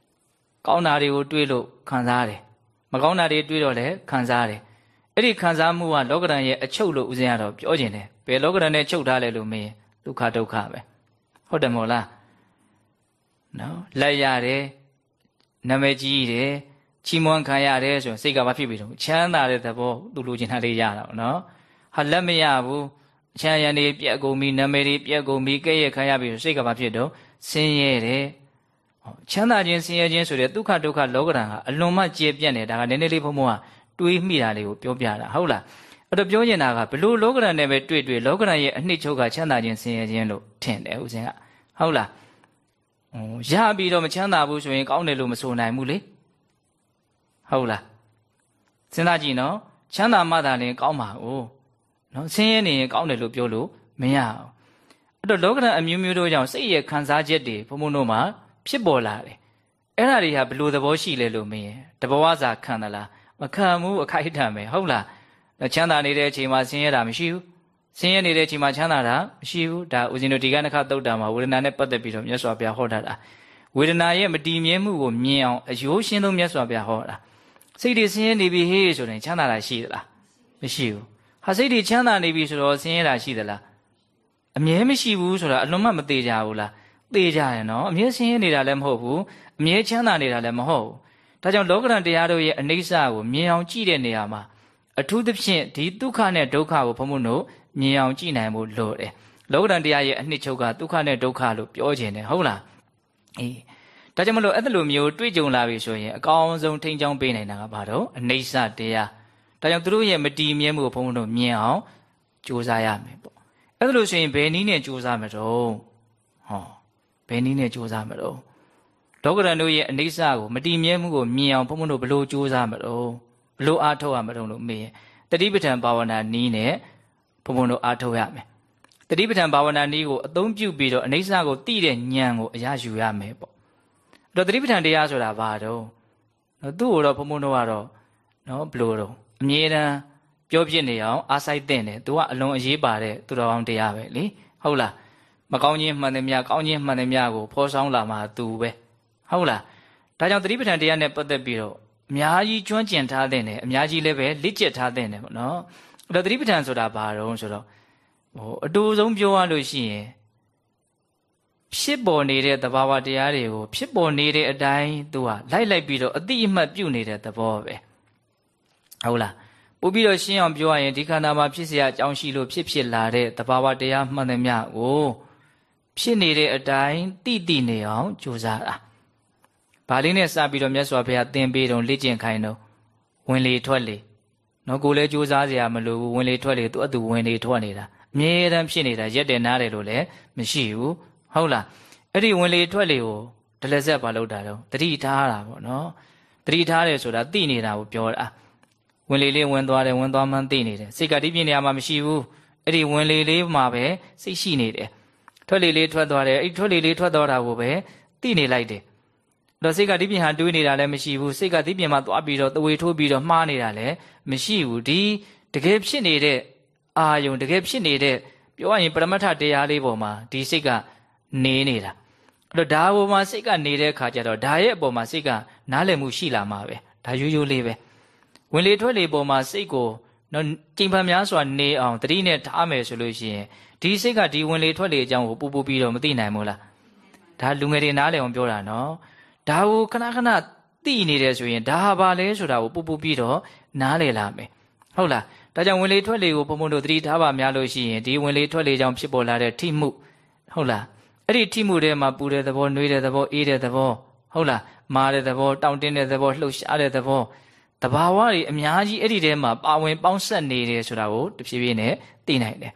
။ကောင်းတာတွေကိုတွေးလို့ခံစားတယ်။မကောင်းတာတွေတွေးတော့လည်းခံစားတယ်။အဲ့ဒီခံစားမှုကလောကရန်ရဲ့အချုပ်လို့ဦးဇင်းကတော့ပြောကျင်တယ်။ဘယ်လောကရန်နဲ့ချုပ်ထားလဲလို့မင်းဒုက္ခဒုက္ခပဲ။ဟုတ်တယ်မို့လား။နော်လက်ရတယ်နာမည်ကြီးတယ်ချီးမွမ်းခံရတယ်ဆိုရင်စိတ်ကဘာဖြစ်ပြီတော့ချမ်းသာတဲ့သဘောသူလိုချင်တာလေးရတာပေါ့နော်ဟာလက်မရဘူး အချမ်းရံတွေပြက်ကုန်ပြီနာမည်တွေပြက်ကုန်ပြီကဲ့ရဲ့ခံရပြီဆိုစိတ်ကဘာဖြစ်တော့ဆင်းရဲတယ်ချမ်းသာခြင်းဆင်းရဲခြင်းဆိုတဲ့ဒုက္ခဒုက္ခလောကဓာတ်ကအလွန်မှကျေပြန့်တယ်ဒါကနည်းနည်းလေးဘုံဘုံကတွေးမိတာလေးကိုပြောပြတာဟုတ်လားအဲ့တော့ပြောနေတာကဘလို့လောကဓာတ်နဲ့ပဲတွေ့တွေ့လောကဓာတ်ရဲ့အနှစ်ချုပ်ကချမ်းသာခြင်းဆင်းရဲခြင်းလို့ထင်တယ်ဦးဇင်းကဟုတ်လားရပြီးတော့မချမ်းသာဘူးဆိုရင်ကောင်းတယ်လို့မဆိုနိုင်ဘူးလေဟုတ်လားစဉ်းစားကြည့်နော်ချမ်းသာမှသာလင်ကောင်းပါဦး နော်ဆင်းရဲနေရင်ကောင်းတယ်လို့ပြောလို့မရဘူးအဲ့တော့လောကဓာတ်အမျိုးမျိုးတို့ကြောင့်စိတ်ရဲ့ခံစားချက်တွေဘုံဘုံတို့မှာဖြစ်ပေါ်လာတယ်အဲ့ဒါတွေဟာဘယ်လိုသဘောရှိလဲလို့မင်းရဲ့တဘဝစာခံသလားမခံဘူးအခိုက်အတန့်ပဲဟုတ်လားချမ်းသာနေတဲ့အချိန်မှာဆင်းရဲတာမရှိဘူးဆင်းရဲနေတဲ့အချိန်မှာချမ်းသာတာမရှိဘူးဒါဦးဇင်းတို့ဒီကနခတုတ်တာမှာဝေဒနာနဲ့ပတ်သက်ပြီးတော့မြတ်စွာဘုရားဟောထားတာဝေဒနာရဲ့မတည်မြဲမှုကိုမြင်အောင်အယိုးရှင်းဆုံးမြတ်စွာဘုရားဟောတာစိတ်တွေဆင်းရဲနေပြီဟေးဆိုရင်ချမ်းသာတာရှိသလားမရှိဘူး ဟာစိတ်တွေချမ်းသာနေပြီဆိုတော့ဆင်းရဲတာရှိသလားအမြဲမရှိဘူးဆိုတာအလွန်မှမသေးကြဘူးလားသေကြရင်နော်အမြဲဆင်းရဲနေတာလည်းမဟုတ်ဘူးအမြဲချမ်းသာနေတာလည်းမဟုတ်ဘူးဒါကြောင့်လောကရန်တရားတို့ရဲ့အနိစ္စကိုမြင်အောင်ကြည့်တဲ့နေရာမှာအထူးသဖြင့်ဒီဒုက္ခနဲ့ဒုက္ခကိုဘုံဘုံတို့မြင်အောင်ကြည့်နိုင်ဖို့လိုတယ်လောကရန်တရားရဲ့အနှစ်ချုပ်ကဒုက္ခနဲ့ဒုက္ခလို့ပြောခြင်းတယ်ဟုတ်လားအေးဒါကြောင့်မလို့အဲ့လိုမျိုးတွေ့ကြုံလာပြီဆိုရင်အကောင်းဆုံးထိန်းချောင်းပေးနိုင်တာကဘာတော့အနိစ္စတရား ဒါကြောင့်သူတို့ရဲ့မတည်မြဲမှုကိုဘုံဘုံတို့မြင်အောင်ကြိုးစားရမယ်ပေါ့အဲ့လိုဆိုရင်ဘယ်နည်းနဲ့ကြိုးစားမတော့ဟောဘယ်နည်းနဲ့ကြိုးစားမတော့ဒေါကရန်တို့ရဲ့အနိစ္စကိုမတည်မြဲမှုကိုမြင်အောင်ဘုံဘုံတို့ဘလို့ကြိုးစားမတော့ဘလို့အားထုတ်ရမတော့လို့မေးရင်တတိပဋ္ဌာန်ဘာဝနာနည်းနဲ့ဘုံဘုံတို့အားထုတ်ရမယ်တတိပဋ္ဌာန်ဘာဝနာနည်းကိုအသုံးပြုပြီးတော့အနိစ္စကိုသိတဲ့ဉာဏ်ကိုအရယူရမယ်ပေါ့အဲ့တော့တတိပဋ္ဌာန်တရားဆိုတာဘာတော့နော်သူ့ကိုတော့ဘုံဘုံတို့ကတော့နော်ဘလို့တော့ အမြဲတမ်းပြောပြနေအောင်အားစိုက်တဲ့တယ်သူကအလွန်အရေးပါတဲ့သူတော်ကောင်းတရားပဲလေဟုတ်လားမကောင်းခြင်းမှန်တယ်များကောင်းခြင်းမှန်တယ်များကိုဖော်ဆောင်လာမှာသူပဲဟုတ်လားဒါကြောင့်တတိပဋ္ဌာန်တရားနဲ့ပတ်သက်ပြီးတော့အများကြီးကျွမ်းကျင်ထားတဲ့တယ်အများကြီးလည်းပဲလက်ကျက်ထားတဲ့တယ်ပေါ့နော်အဲ့တော့တတိပဋ္ဌာန်ဆိုတာဘာတော့ဆိုတော့ဟိုအတူဆုံးပြောရလို့ရှိရင်ဖြစ်ပေါ်နေတဲ့သဘာဝတရားတွေကိုဖြစ်ပေါ်နေတဲ့အတိုင်းသူကလိုက်လိုက်ပြီးတော့အတိအမှတ်ပြုနေတဲ့သဘောပဲ ဟုတ်လားပို့ပြီးတော့ရှင်းအောင်ပြောရရင်ဒီခန္ဓာမှာဖြစ်เสียအကြောင်းရှိလို့ဖြစ်ဖြစ်လာတဲ့သဘာဝတရားမှန်သမျှကိုဖြစ်နေတဲ့အတိုင်းတိတိနေအောင်ကြိုးစားတာ။ဘာလေးနဲ့စပြီးတော့မြတ်စွာဘုရားသင်ပေးတော့လေ့ကျင့်ခိုင်းတော့ဝင်လေထွက်လေနော်ကိုလည်းကြိုးစားစရာမလိုဘူးဝင်လေထွက်လေသူ့အတူဝင်လေထွက်နေတာအမြဲတမ်းဖြစ်နေတာရက်တယ်နားတယ်လို့လည်းမရှိဘူးဟုတ်လားအဲ့ဒီဝင်လေထွက်လေကိုဒလဆက်ဘာလုပ်တာတော့တတိထားတာပေါ့နော်တတိထားတယ်ဆိုတာသိနေတာကိုပြောတာ ဝင်လေလေးဝင်သွားတယ်ဝင်သွားမှန်းသိနေတယ်စိတ်ကတိပြင်းနေရာမှာမရှိဘူးအဲ့ဒီဝင်လေလေးမှာပဲစိတ်ရှိနေတယ်ထွက်လေလေးထွက်သွားတယ်အဲ့ထွက်လေလေးထွက်သွားတာကိုပဲသိနေလိုက်တယ်တော့စိတ်ကဒီပြင်ဟာတွေးနေတာလည်းမရှိဘူးစိတ်ကဒီပြင်မှာသွားပြီးတော့တဝေထိုးပြီးတော့မှားနေတာလည်းမရှိဘူးဒီတကယ်ဖြစ်နေတဲ့အာယုံတကယ်ဖြစ်နေတဲ့ပြောရရင်ပရမတ္ထတရားလေးပေါ်မှာဒီစိတ်ကနေနေတာအဲ့တော့ဒါပေါ်မှာစိတ်ကနေတဲ့အခါကျတော့ဒါရဲ့အပေါ်မှာစိတ်ကနားလည်မှုရှိလာမှာပဲဒါရိုးရိုးလေးပဲ ဝင်လေထွက်လေပေါ်မှာစိတ်ကိုနော်ကြိမ်ဖန်များစွာနေအောင်တတိနဲ့ထားမယ်ဆိုလို့ရှိရင်ဒီစိတ်ကဒီဝင်လေထွက်လေအကြောင်းကိုပူပူပြီးတော့မသိနိုင်ဘူးလားဒါလူငယ်တွေနားလည်အောင်ပြောတာနော်ဒါကိုခဏခဏသိနေတယ်ဆိုရင်ဒါဟာဘာလဲဆိုတာကိုပူပူပြီးတော့နားလည်လာမယ်ဟုတ်လားဒါကြောင့်ဝင်လေထွက်လေကိုဘုံဘုံတို့သတိထားပါများလို့ရှိရင်ဒီဝင်လေထွက်လေကြောင့်ဖြစ်ပေါ်လာတဲ့ထိမှုဟုတ်လားအဲ့ဒီထိမှုတွေမှာပူတဲ့သဘောနှွေးတဲ့သဘောအေးတဲ့သဘောဟုတ်လားမာတဲ့သဘောတောင့်တင်းတဲ့သဘောလှုပ်ရှားတဲ့သဘော တဘာဝတွေအများကြီးအဲ့ဒီထဲမှာပါဝင်ပေါင်းဆက်နေတယ်ဆိုတာကိုတဖြည်းဖြည်းနဲ့သိနိုင်တယ်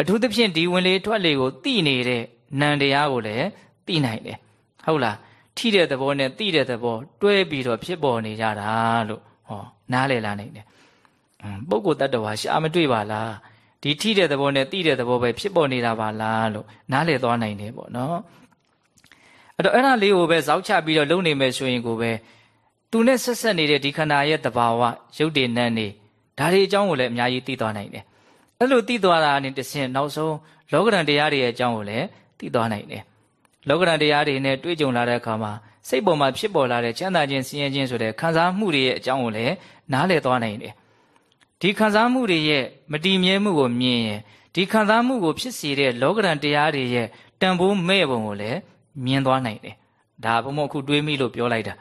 အထူးသဖြင့်ဒီဝင်လေထွက်လေကိုသိနေတဲ့နံတရားကိုလည်းသိနိုင်တယ်ဟုတ်လားထိတဲ့သဘောနဲ့သိတဲ့သဘောတွဲပြီးတော့ဖြစ်ပေါ်နေကြတာလို့ဟောနားလည်လာနိုင်တယ်ပုဂ္ဂိုလ်တ attva ရှာမတွေ့ပါလားဒီထိတဲ့သဘောနဲ့သိတဲ့သဘောပဲဖြစ်ပေါ်နေတာပါလားလို့နားလည်သွားနိုင်တယ်ပေါ့နော်အဲ့တော့အဲ့ဒါလေးကိုပဲဇောက်ချပြီးတော့လုံနေမယ်ဆိုရင်ကိုပဲ သူနဲ့ဆက်ဆက်နေတဲ့ဒီခန္ဓာရဲ့တဘာဝရုပ်တည်နန်းနေဒါတွေအကြောင်းကိုလည်းအများကြီးသိသွားနိုင်တယ်အဲ့လိုသိသွားတာနဲ့တဆင့်နောက်ဆုံးလောကဓာတ်တရားတွေရဲ့အကြောင်းကိုလည်းသိသွားနိုင်တယ်လောကဓာတ်တရားတွေနဲ့တွေ့ကြုံလာတဲ့အခါမှာစိတ်ပေါ်မှာဖြစ်ပေါ်လာတဲ့ချမ်းသာခြင်းဆင်းရဲခြင်းဆိုတဲ့ခံစားမှုတွေရဲ့အကြောင်းကိုလည်းနားလည်သွားနိုင်တယ်ဒီခံစားမှုတွေရဲ့မတည်မြဲမှုကိုမြင်ရင်ဒီခံစားမှုကိုဖြစ်စေတဲ့လောကဓာတ်တရားတွေရဲ့တန်ဖိုးမဲ့ပုံကိုလည်းမြင်သွားနိုင်တယ်ဒါဘုံဘုံအခုတွေးမိလို့ပြောလိုက်တာ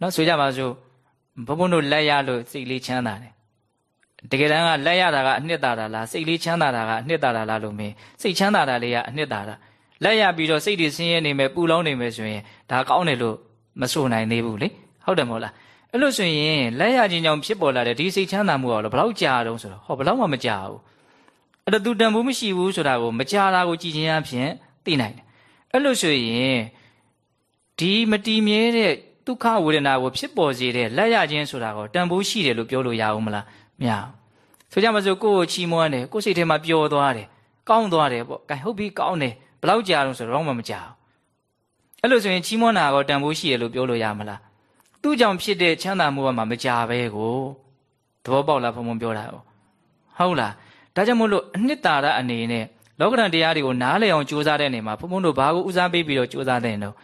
နော်ဆိုကြပါစို့ဘုံဘုံတို့လက်ရလို့စိတ်လေးချမ်းသာတယ်တကယ်တမ်းကလက်ရတာကအနှစ်သာတာလားစိတ်လေးချမ်းသာတာကအနှစ်သာတာလားလို့မင်းစိတ်ချမ်းသာတာလေးကအနှစ်သာတာလက်ရပြီးတော့စိတ်တွေဆင်းရဲနေမယ်ပူလောင်နေမယ်ဆိုရင်ဒါကောင်းတယ်လို့မဆိုနိုင်သေးဘူးလေဟုတ်တယ်မဟုတ်လားအဲ့လို့ဆိုရင်လက်ရခြင်းကြောင့်ဖြစ်ပေါ်လာတဲ့ဒီစိတ်ချမ်းသာမှုကဘယ်လောက်ကြာတုံးဆိုတော့ဟောဘယ်လောက်မှမကြာဘူးအဲ့တော့သူတန်ဖိုးမရှိဘူးဆိုတာကိုမကြာတာကိုကြည်ချင်းအဖြစ်သိနိုင်တယ်အဲ့လို့ဆိုရင်ဒီမတည်မြဲတဲ့ ဒုက္ခဝေဒနာကိုဖြစ်ပေါ်စေတဲ့လက်ရခြင်းဆိုတာကိုတန်ဖိုးရှိတယ်လို့ပြောလို့ရအောင်မလားမရဘူးဆိုကြမစို့ကိုယ့်ကိုချီးမွမ်းတယ်ကိုယ့်စိတ်ထဲမှာပျော်သွားတယ်ကောင်းသွားတယ်ပေါ့ကဲဟုတ်ပြီကောင်းတယ်ဘလောက်ကြာတော့ဆိုတော့မှမကြာဘူးအဲ့လိုဆိုရင်ချီးမွမ်းတာကောတန်ဖိုးရှိရလို့ပြောလို့ရမလားသူ့ကြောင့်ဖြစ်တဲ့ချမ်းသာမှုကမှမကြာပဲကိုသဘောပေါက်လားဘုံဘုံပြောတာဟုတ်လားဒါကြောင့်မို့လို့အနှစ်သာရအနေနဲ့လောကဓာတ်တရားတွေကိုနားလည်အောင်ကြိုးစားတဲ့နေမှာဘုံဘုံတို့ဘာကိုဦးစားပေးပြီးတော့ကြိုးစားတဲ့နော်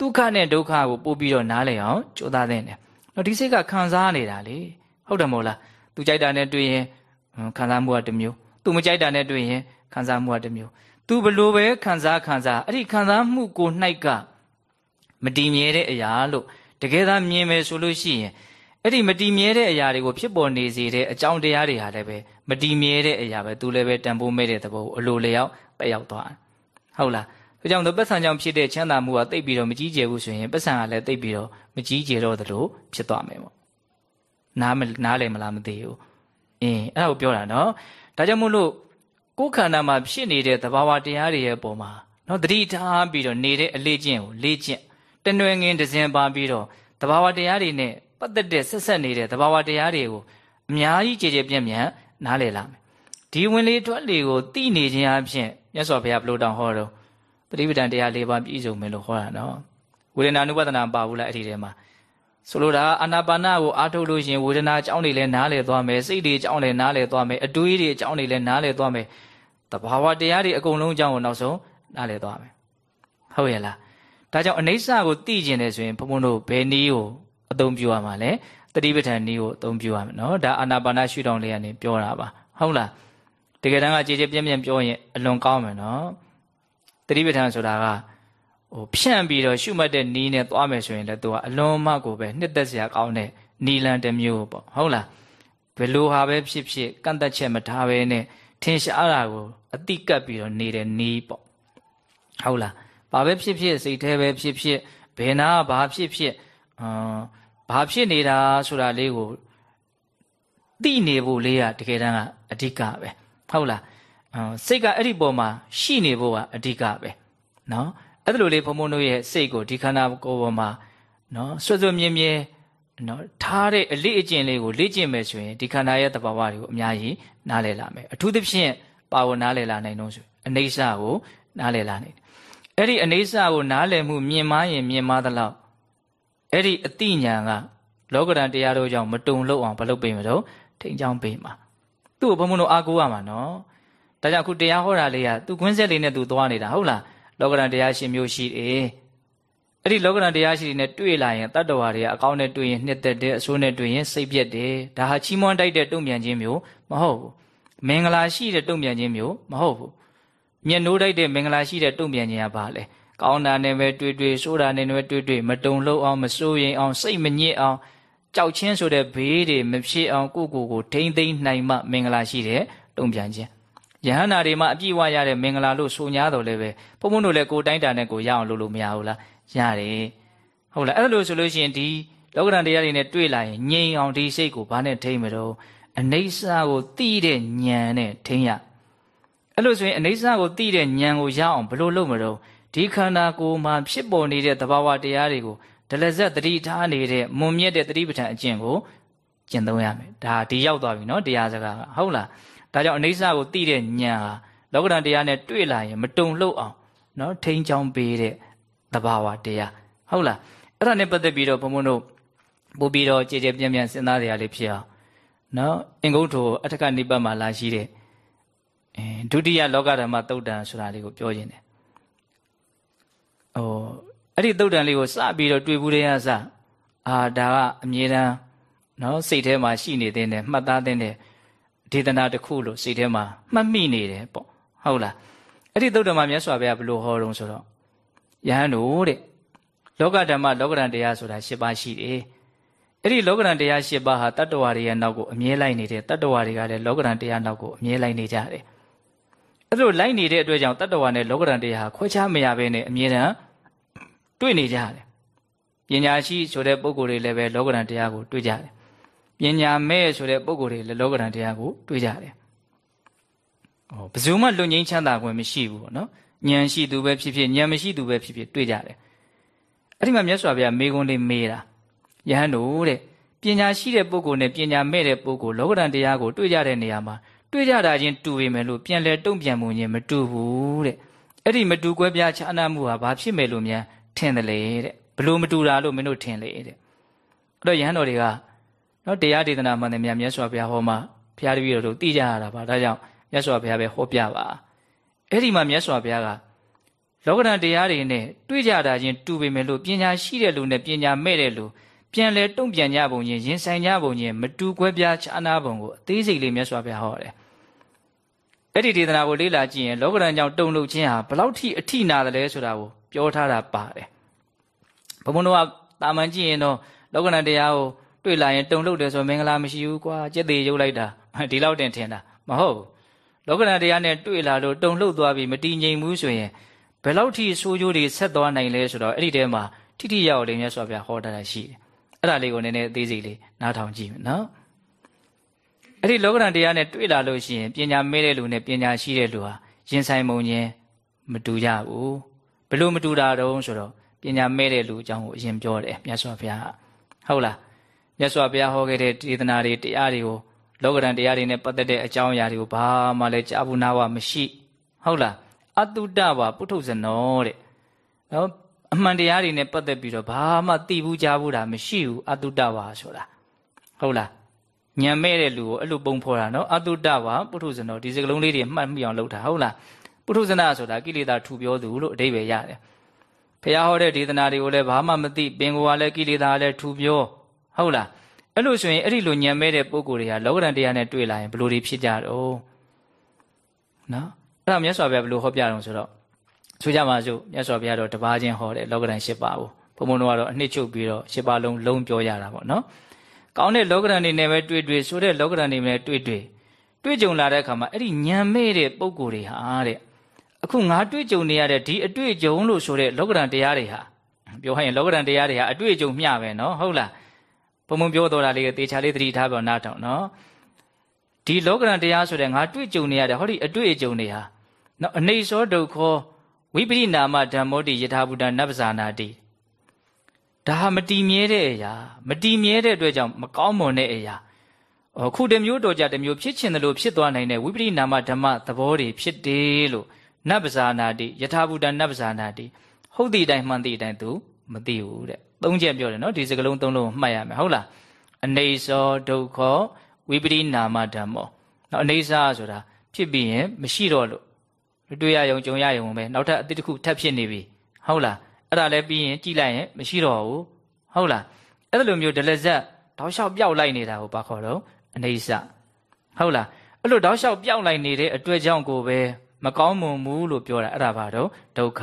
ဒုက္ခနဲ့ဒုက္ခကိုပို့ပြီးတော့နားလည်အောင်ကြိုးစားတဲ့နေနော်ဒီစိတ်ကခံစားနေတာလေဟုတ်တယ်မို့လားသူကြိုက်တာနဲ့တွေ့ရင်ခံစားမှုကတစ်မျိုးသူမကြိုက်တာနဲ့တွေ့ရင်ခံစားမှုကတစ်မျိုးသူဘလို့ပဲခံစားခံစားအဲ့ဒီခံစားမှုကို၌ကမတည်မြဲတဲ့အရာလို့တကယ်သာမြင်မယ်ဆိုလို့ရှိရင်အဲ့ဒီမတည်မြဲတဲ့အရာတွေကိုဖြစ်ပေါ်နေစေတဲ့အကြောင်းတရားတွေဟာလည်းပဲမတည်မြဲတဲ့အရာပဲသူလည်းပဲတန်ဖိုးမဲ့တဲ့သဘောအလိုလျောက်ပဲရောက်သွားဟုတ်လား ဒါကြောင့်တော့ပတ်စံကြောင့်ဖြစ်တဲ့ချမ်းသာမှုကတိတ်ပြီးတော့မကြီးကျယ်ဘူးဆိုရင်ပတ်စံကလည်းတိတ်ပြီးတော့မကြီးကျယ်တော့သလိုဖြစ်သွားမယ်ပေါ့နားမနားလည်းမလားမသိဘူးအင်းအဲ့ဒါကိုပြောတာနော်ဒါကြောင့်မို့လို့ကိုယ်ခန္ဓာမှာဖြစ်နေတဲ့သဘာဝတရားတွေရဲ့ပုံမှာနော်တတိထားပြီးတော့နေတဲ့အလေးကျင့်ကိုလေးကျင့်တနွယ်ငင်းတစင်ပါပြီးတော့သဘာဝတရားတွေနဲ့ပတ်သက်တဲ့ဆက်ဆက်နေတဲ့သဘာဝတရားတွေကိုအများကြီးကြည်ကြပြန့်ပြန့်နားလည်လာမယ်ဒီဝင်လေထွက်လေကိုသိနေခြင်းအပြင်မြတ်စွာဘုရားဘလို့တောင်ဟောတော့ တတိပဒံတရား၄ပါးပြည့်စုံမယ်လို့ဟောတာနော်ဝေဒနာနုပဒနာပါဘူးလားအဲ့ဒီထဲမှာဆိုလိုတာအာနာပါနကိုအားထုတ်လို့ရှင်ဝေဒနာအကြောင်းတွေလည်းနားလည်သွားမယ်စိတ်တွေအကြောင်းလည်းနားလည်သွားမယ်အတွေးတွေအကြောင်းတွေလည်းနားလည်သွားမယ်တဘာဝတရားတွေအကုန်လုံးအကြောင်းကိုနောက်ဆုံးနားလည်သွားမယ်ဟုတ်ရဲ့လားဒါကြောင့်အနိစ္စကိုသိကျင်တယ်ဆိုရင်ဘုံဘုံတို့ဘယ်နည်းကိုအသုံးပြုရမှာလဲတတိပဋ္ဌာန်နည်းကိုအသုံးပြုရမယ်နော်ဒါအာနာပါနရှုထောင့်လေးကနေပြောတာပါဟုတ်လားတကယ်တမ်းကကြည်ကြည်ပြင်းပြင်းပြောရင်အလွန်ကောင်းမယ်နော် တတိပဋ္ဌာန်ဆိုတာကဟိုဖြန့်ပြီးတော့ရှုမှတ်တဲ့နီးနဲ့သွားမယ်ဆိုရင်လည်းသူကအလွန်မှကိုပဲနှစ်သက်စရာကောင်းတဲ့နီလန်တစ်မျိုးပေါ့ဟုတ်လားဘယ်လိုဟာပဲဖြစ်ဖြစ်ကန့်သက်ချက်မထားဘဲနဲ့ထင်ရှားတာကိုအတိကပ်ပြီးတော့နေတဲ့နီးပေါ့ဟုတ်လားဘာပဲဖြစ်ဖြစ်စိတ်แท้ပဲဖြစ်ဖြစ်ဘယ်နာဘာဖြစ်ဖြစ်အာဘာဖြစ်နေတာဆိုတာလေးကိုသိနေဖို့လေးကတကယ်တမ်းကအဓိကပဲဟုတ်လား စိတ်ကအဲ့ဒီပေါ်မှာရှိနေဖို့ကအဓိကပဲနော်အဲ့ဒါလိုလေးဘုံဘုံတို့ရဲ့စိတ်ကိုဒီခန္ဓာကိုယ်ပေါ်မှာနော်ဆွဆွမြင်းမြဲနော်ထားတဲ့အလေးအကျင့်လေးကိုလေ့ကျင့်မယ်ဆိုရင်ဒီခန္ဓာရဲ့သဘာဝတွေကိုအများကြီးနားလည်လာမယ်အထူးသဖြင့်ပါဝင်နားလည်လာနိုင်တော့ဆိုအနေဆာကိုနားလည်လာနိုင်အဲ့ဒီအနေဆာကိုနားလည်မှုမြင်မှရင်မြင်မှသလောက်အဲ့ဒီအတိညာကလောကဓာတ်တရားတို့ကြောင့်မတုံလို့အောင်မလုပ်ပေးမလို့ထိန်ချောင်းပေးမှာသူ့ကိုဘုံဘုံတို့အားကိုးရမှာနော် ဒါကြောင့်အခုတရားဟောတာလေးကသူကွင်းဆက်လေးနဲ့သူသွားနေတာဟုတ်လားလောကရန်တရားရှင်မျိုးရှိတယ်အဲ့ဒီလောကရန်တရားရှိတွေနဲ့တွေ့လာရင်တတ္တဝါတွေကအကောင်းနဲ့တွေ့ရင်နှစ်သက်တယ်အဆိုးနဲ့တွေ့ရင်စိတ်ပြက်တယ်ဒါဟာချီးမွမ်းတိုက်တဲ့တုံ့ပြန်ခြင်းမျိုးမဟုတ်ဘူးမင်္ဂလာရှိတဲ့တုံ့ပြန်ခြင်းမျိုးမဟုတ်ဘူးမျက်နှိုးတိုက်တဲ့မင်္ဂလာရှိတဲ့တုံ့ပြန်ခြင်းကဘာလဲကောင်းတာနဲ့ပဲတွေ့တွေ့ဆိုးတာနဲ့ပဲတွေ့တွေ့မတုံလို့အောင်မစိုးရင်အောင်စိတ်မညစ်အောင်ကြောက်ချင်းဆိုတဲ့ဘေးတွေမဖြစ်အောင်ကိုကိုကိုထိမ့်သိမ့်နိုင်မှမင်္ဂလာရှိတဲ့တုံ့ပြန်ခြင်း ယဟန္တာတွေမှာအပြည့်ဝရတဲ့မင်္ဂလာလို့ဆိုညာတော်လည်းပဲဘုံဘုံတို့လည်းကိုတိုင်းတာနဲ့ကိုရအောင်လုပ်လို့မရဘူးလားရတယ်ဟုတ်လားအဲ့လိုဆိုလို့ရှိရင်ဒီလောကဓာတ်တရားတွေနဲ့တွေ့လာရင်ငြိမ်အောင်ဒီစိတ်ကိုဘာနဲ့ထိမ့်မလို့အနိစ္စကိုသိတဲ့ဉာဏ်နဲ့ထိမ့်ရအဲ့လိုဆိုရင်အနိစ္စကိုသိတဲ့ဉာဏ်ကိုရအောင်ဘယ်လိုလုပ်မလို့ဒီခန္ဓာကိုယ်မှာဖြစ်ပေါ်နေတဲ့သဘာဝတရားတွေကိုဒလဇက်တတိထားနေတဲ့မွန်မြတ်တဲ့တတိပဋ္ဌာန်အကျင့်ကိုကျင့်သုံးရမယ်ဒါဒီရောက်သွားပြီเนาะတရားစကားကဟုတ်လား ဒါကြောင့်အနေစာကိုသိတဲ့ဉာဏ်ဟာလောကဓာတ်တရားနဲ့တွေ့လာရင်မတုံ့လှုပ်အောင်နော်ထိန်းချောင်းပေးတဲ့သဘာဝတရားဟုတ်လားအဲ့ဒါနဲ့ပတ်သက်ပြီးတော့ဘုံဘုံတို့ပို့ပြီးတော့ကြည်ကြပြန့်ပြန့်စဉ်းစားကြရလေးဖြစ်အောင်နော်အင်္ဂုတ္တအထက်ကနေပတ်မှာလာရှိတဲ့အဲဒုတိယလောကဓမ္မသုတ်တံဆိုတာလေးကိုပြောခြင်းတယ်ဟိုအဲ့ဒီသုတ်တံလေးကိုစပြီးတော့တွေ့ဘူးတဲ့ရစအာဒါကအမြဲတမ်းနော်စိတ်ထဲမှာရှိနေတဲ့နဲ့မှတ်သားတဲ့ ဒေသနာတစ်ခုလို့စိတ်ထဲမှာမှတ်မိနေတယ်ပေါ့ဟုတ်လားအဲ့ဒီသုတ်တမမြတ်စွာဘုရားဘယ်လိုဟောတုံးဆိုတော့ယဟန်တို့တဲ့လောကဓမ္မလောကရန်တရားဆိုတာ၈ပါးရှိတယ်အဲ့ဒီလောကရန်တရား၈ပါးဟာတတ္တဝါတွေရဲ့နောက်ကိုအမြဲလိုက်နေတယ်တတ္တဝါတွေကလည်းလောကရန်တရားနောက်ကိုအမြဲလိုက်နေကြတယ်အဲ့လိုလိုက်နေတဲ့အတွက်ကြောင့်တတ္တဝါနဲ့လောကရန်တရားဟာခွဲခြားမရဘဲနဲ့အမြဲတမ်းတွေ့နေကြတယ်ပညာရှိဆိုတဲ့ပုဂ္ဂိုလ်တွေလည်းပဲလောကရန်တရားကိုတွေ့ကြတယ် ပညာမဲ့ဆိုတဲ့ပုံကိုယ်တွေလည်းလောကဓာတ်တရားကိုတွေးကြတယ်။ဟောဘယ်သူမှလွတ်ငင်းချမ်းသာခွင့်မရှိဘူးပေါ့နော်။ဉာဏ်ရှိသူပဲဖြစ်ဖြစ်ဉာဏ်မရှိသူပဲဖြစ်ဖြစ်တွေးကြတယ်။အဲ့ဒီမှာမြတ်စွာဘုရားမေခွန်းလေးမေးတာ။ယဟန်တို့တဲ့ပညာရှိတဲ့ပုဂ္ဂိုလ်နဲ့ပညာမဲ့တဲ့ပုဂ္ဂိုလ်လောကဓာတ်တရားကိုတွေးကြတဲ့နေရာမှာဒတွေးကြတာချင်းတူပေမဲ့လို့ပြန်လဲတုံ့ပြန်မှုချင်းမတူဘူးတဲ့အဲ့ဒီမတူကွဲပြားခြားနားမှုဟာဘာဖြစ်မယ်လို့များထင်တယ်လေတဲ့ဘလို့မတူတာလို့မင်းတို့ထင်လေတဲ့အဲ့တော့ယဟန်တော်တွေက နော်တရားဒေသနာမှန်တယ်များမြတ်စွာဘုရားဟောမှာဘုရားတပည့်တော်တို့သိကြရတာပါဒါကြောင့်မြတ်စွာဘုရားပဲဟောပြပါအဲ့ဒီမှာမြတ်စွာဘုရားကလောကဓာတ်တရားတွေနဲ့တွေ့ကြတာချင်းတူပေမဲ့လို့ပညာရှိတဲ့လူနဲ့ပညာမဲ့တဲ့လူပြန်လဲတုံ့ပြန်ကြပုံချင်းရင်ဆိုင်ကြပုံချင်းမတူကွဲပြားခြားနာပုံကိုအသေးစိတ်လေးမြတ်စွာဘုရားဟောတယ်အဲ့ဒီဒေသနာကိုလေ့လာကြည့်ရင်လောကဓာတ်ကြောင့်တုံလို့ခြင်းဟာဘလောက်ထိအထိနာတယ်လဲဆိုတာကိုပြောထားတာပါတယ်ဘုံဘုံတို့ကတာမန်ကြည့်ရင်တော့လောကဓာတ်တရားကို တွေ့လာရင်တုံလို့တယ်ဆိုမင်္ဂလာမရှိဘူးကွာကြက်သေးရုပ်လိုက်တာဒီလောက်တင်ထင်တာမဟုတ်ဘူးလောကဓာတ်တရားနဲ့တွေ့လာလို့တုံလှုပ်သွားပြီးမတည်ငြိမ်ဘူးဆိုရင်ဘယ်လောက်ထိဆိုးကျိုးတွေဆက်သွားနိုင်လဲဆိုတော့အဲ့ဒီထဲမှာထိထိရောက်လေးမြတ်စွာဘုရားဟောထားတာရှိတယ်အဲ့ဒါလေးကိုနည်းနည်းအသေးစိတ်လေးနားထောင်ကြည့်မယ်နော်အဲ့ဒီလောကဓာတ်တရားနဲ့တွေ့လာလို့ရှိရင်ပညာမဲတဲ့လူနဲ့ပညာရှိတဲ့လူဟာရင်ဆိုင်မှုချင်းမတူကြဘူးဘယ်လိုမတူတာတုံးဆိုတော့ပညာမဲတဲ့လူအကြောင်းကိုအရင်ပြောတယ်မြတ်စွာဘုရားဟုတ်လား မြတ်စွာဘုရားဟောခဲ့တဲ့ဒေသနာတွေတရားတွေကိုလောကဓာတ်တရားတွေနဲ့ပတ်သက်တဲ့အကြောင်းအရာတွေကိုဘာမှလည်းကြားဘူးနားဝမရှိ ဟုတ်လားအတုတဝပုထုဇနောတဲ့နော်အမှန်တရားတွေနဲ့ပတ်သက်ပြီးတော့ဘာမှသိဘူးကြားဘူးတာမရှိဘူးအတုတဝဆိုတာဟုတ်လားညံမဲ့တဲ့လူကိုအဲ့လိုပုံဖော်တာနော်အတုတဝပုထုဇနောဒီစကလုံးလေးတွေမှတ်မိအောင်လုပ်တာဟုတ်လားပုထုဇနဆိုတာကိလေသာထူပြောသူလို့အဓိပ္ပာယ်ရတယ်ဖះဟောတဲ့ဒေသနာတွေကိုလည်းဘာမှမသိပင်ကိုယ်ကလည်းကိလေသာလည်းထူပြော ဟုတ်လားအဲ့လိုဆိုရင်အဲ့ဒီလိုညံမဲ့တဲ့ပုံကိုယ်တွေဟာလောကရန်တရားနဲ့တွေ့လာရင်ဘယ်လိုတွေဖြစ်ကြတော့နော်အဲ့ဒါမြတ်စွာဘုရားဘယ်လိုဟောပြတော့ဆိုတော့ဆိုကြပါစို့မြတ်စွာဘုရားတော့တပါးချင်းဟောတယ်လောကရန်၈ပါးကိုဘုံဘုံတို့ကတော့အနှစ်ချုပ်ပြီးတော့၈ပါးလုံးလုံးပြောရတာပေါ့နော်ကောင်းတဲ့လောကရန်တွေနဲ့ပဲတွေ့တွေ့ဆိုတဲ့လောကရန်တွေနဲ့တွေ့တွေ့တွေ့ကြုံလာတဲ့အခါမှာအဲ့ဒီညံမဲ့တဲ့ပုံကိုယ်တွေဟာတဲ့အခုငါတွေ့ကြုံနေရတဲ့ဒီအတွေ့အကြုံလို့ဆိုတဲ့လောကရန်တရားတွေဟာပြောဟရင်လောကရန်တရားတွေဟာအတွေ့အကြုံမျှပဲနော်ဟုတ်လား ဘုံဘုံပြောတော်တာလေးကိုတေချာလေးသတိထားပြောနားထောင်နော်ဒီလောကရန်တရားဆိုတဲ့ငါတွေ့ကြုံနေရတဲ့ဟောဒီအတွေ့အကြုံတွေဟာနော်အနေစောဒုက္ခဝိပရိနာမဓမ္မောတိယထာဘူတနဗ္ဗဇာနာတိဒါဟာမတည်မြဲတဲ့အရာမတည်မြဲတဲ့အတွက်ကြောင့်မကောင်းမွန်တဲ့အရာခုတမျိုးတော်ကြတမျိုးဖြစ်ချင်တယ်လို့ဖြစ်သွားနိုင်တဲ့ဝိပရိနာမဓမ္မသဘောတွေဖြစ်တယ်လို့နဗ္ဗဇာနာတိယထာဘူတနဗ္ဗဇာနာတိဟုတ်သည့်အတိုင်းမှန်သည့်အတိုင်းသူမသိဘူးတဲ့ သုံးချက်ပြောတယ်နော်ဒီစကလုံးသုံးလုံးမှတ်ရမယ်ဟုတ်လားအနေစောဒုက္ခဝိပရိနာမဓမ္မောနော်အနေစာဆိုတာဖြစ်ပြီးရင်မရှိတော့လို့တွေ့ရယုံကြုံရယုံပဲနောက်ထပ်အတိတ်တစ်ခုထပ်ဖြစ်နေပြီဟုတ်လားအဲ့ဒါလည်းပြီးရင်ကြည်လိုက်ရင်မရှိတော့ဘူးဟုတ်လားအဲ့လိုမျိုးဒလဇက်တောက်လျှောက်ပျောက်လိုက်နေတာကိုဘာခေါ်တော့အနေစဟုတ်လားအဲ့လိုတောက်လျှောက်ပျောက်လိုက်နေတဲ့အတွက်ကြောင့်ကိုပဲမကောင်းမွန်ဘူးလို့ပြောတာအဲ့ဒါဘာတော့ဒုက္ခ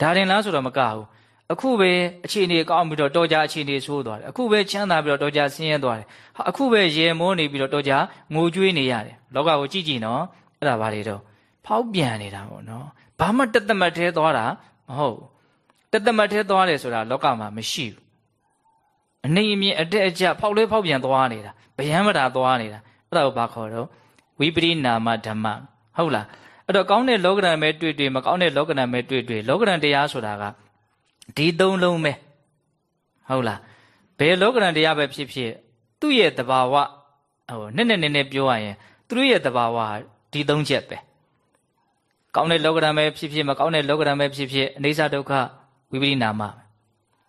ဒါရင်လားဆိုတော့မကဘူး အခုပဲအခြေအနေကောင်းပြီးတော့တော်ကြအခြေအနေဆိုးသွားတယ်အခုပဲချမ်းသာပြီးတော့တော်ကြဆင်းရဲသွားတယ်ဟာအခုပဲရေမိုးနေပြီးတော့တော်ကြငိုကြွေးနေရတယ်လောကကိုကြည့်ကြည့်နော်အဲ့ဒါဘာတွေတော့ဖောက်ပြန်နေတာပေါ့နော်ဘာမှတသက်မထဲသွားတာမဟုတ်တသက်မထဲသွားတယ်ဆိုတာလောကမှာမရှိဘူးအနေအမြင်အတက်အကျဖောက်လဲဖောက်ပြန်သွားနေတာဗျံမတာသွားနေတာအဲ့ဒါကိုဘာခေါ်တော့ဝိပရိနာမဓမ္မဟုတ်လားအဲ့တော့ကောင်းတဲ့လောကဓာတ်ပဲတွေ့တွေ့မကောင်းတဲ့လောကဓာတ်ပဲတွေ့တွေ့လောကဓာတ်တရားဆိုတာက ဒီသုံးလုံးပဲဟုတ်လားဘယ်လောကဓာတ်တရားပဲဖြစ်ဖြစ်သူ့ရဲ့တဘာဝဟိုနည်းနည်းနည်းနည်းပြောရရင်သူ့ရဲ့တဘာဝဒီသုံးချက်ပဲကောင်းတဲ့လောကဓာတ်ပဲဖြစ်ဖြစ်မကောင်းတဲ့လောကဓာတ်ပဲဖြစ်ဖြစ်အိဋ္ဌဒုက္ခဝိပရိနာမ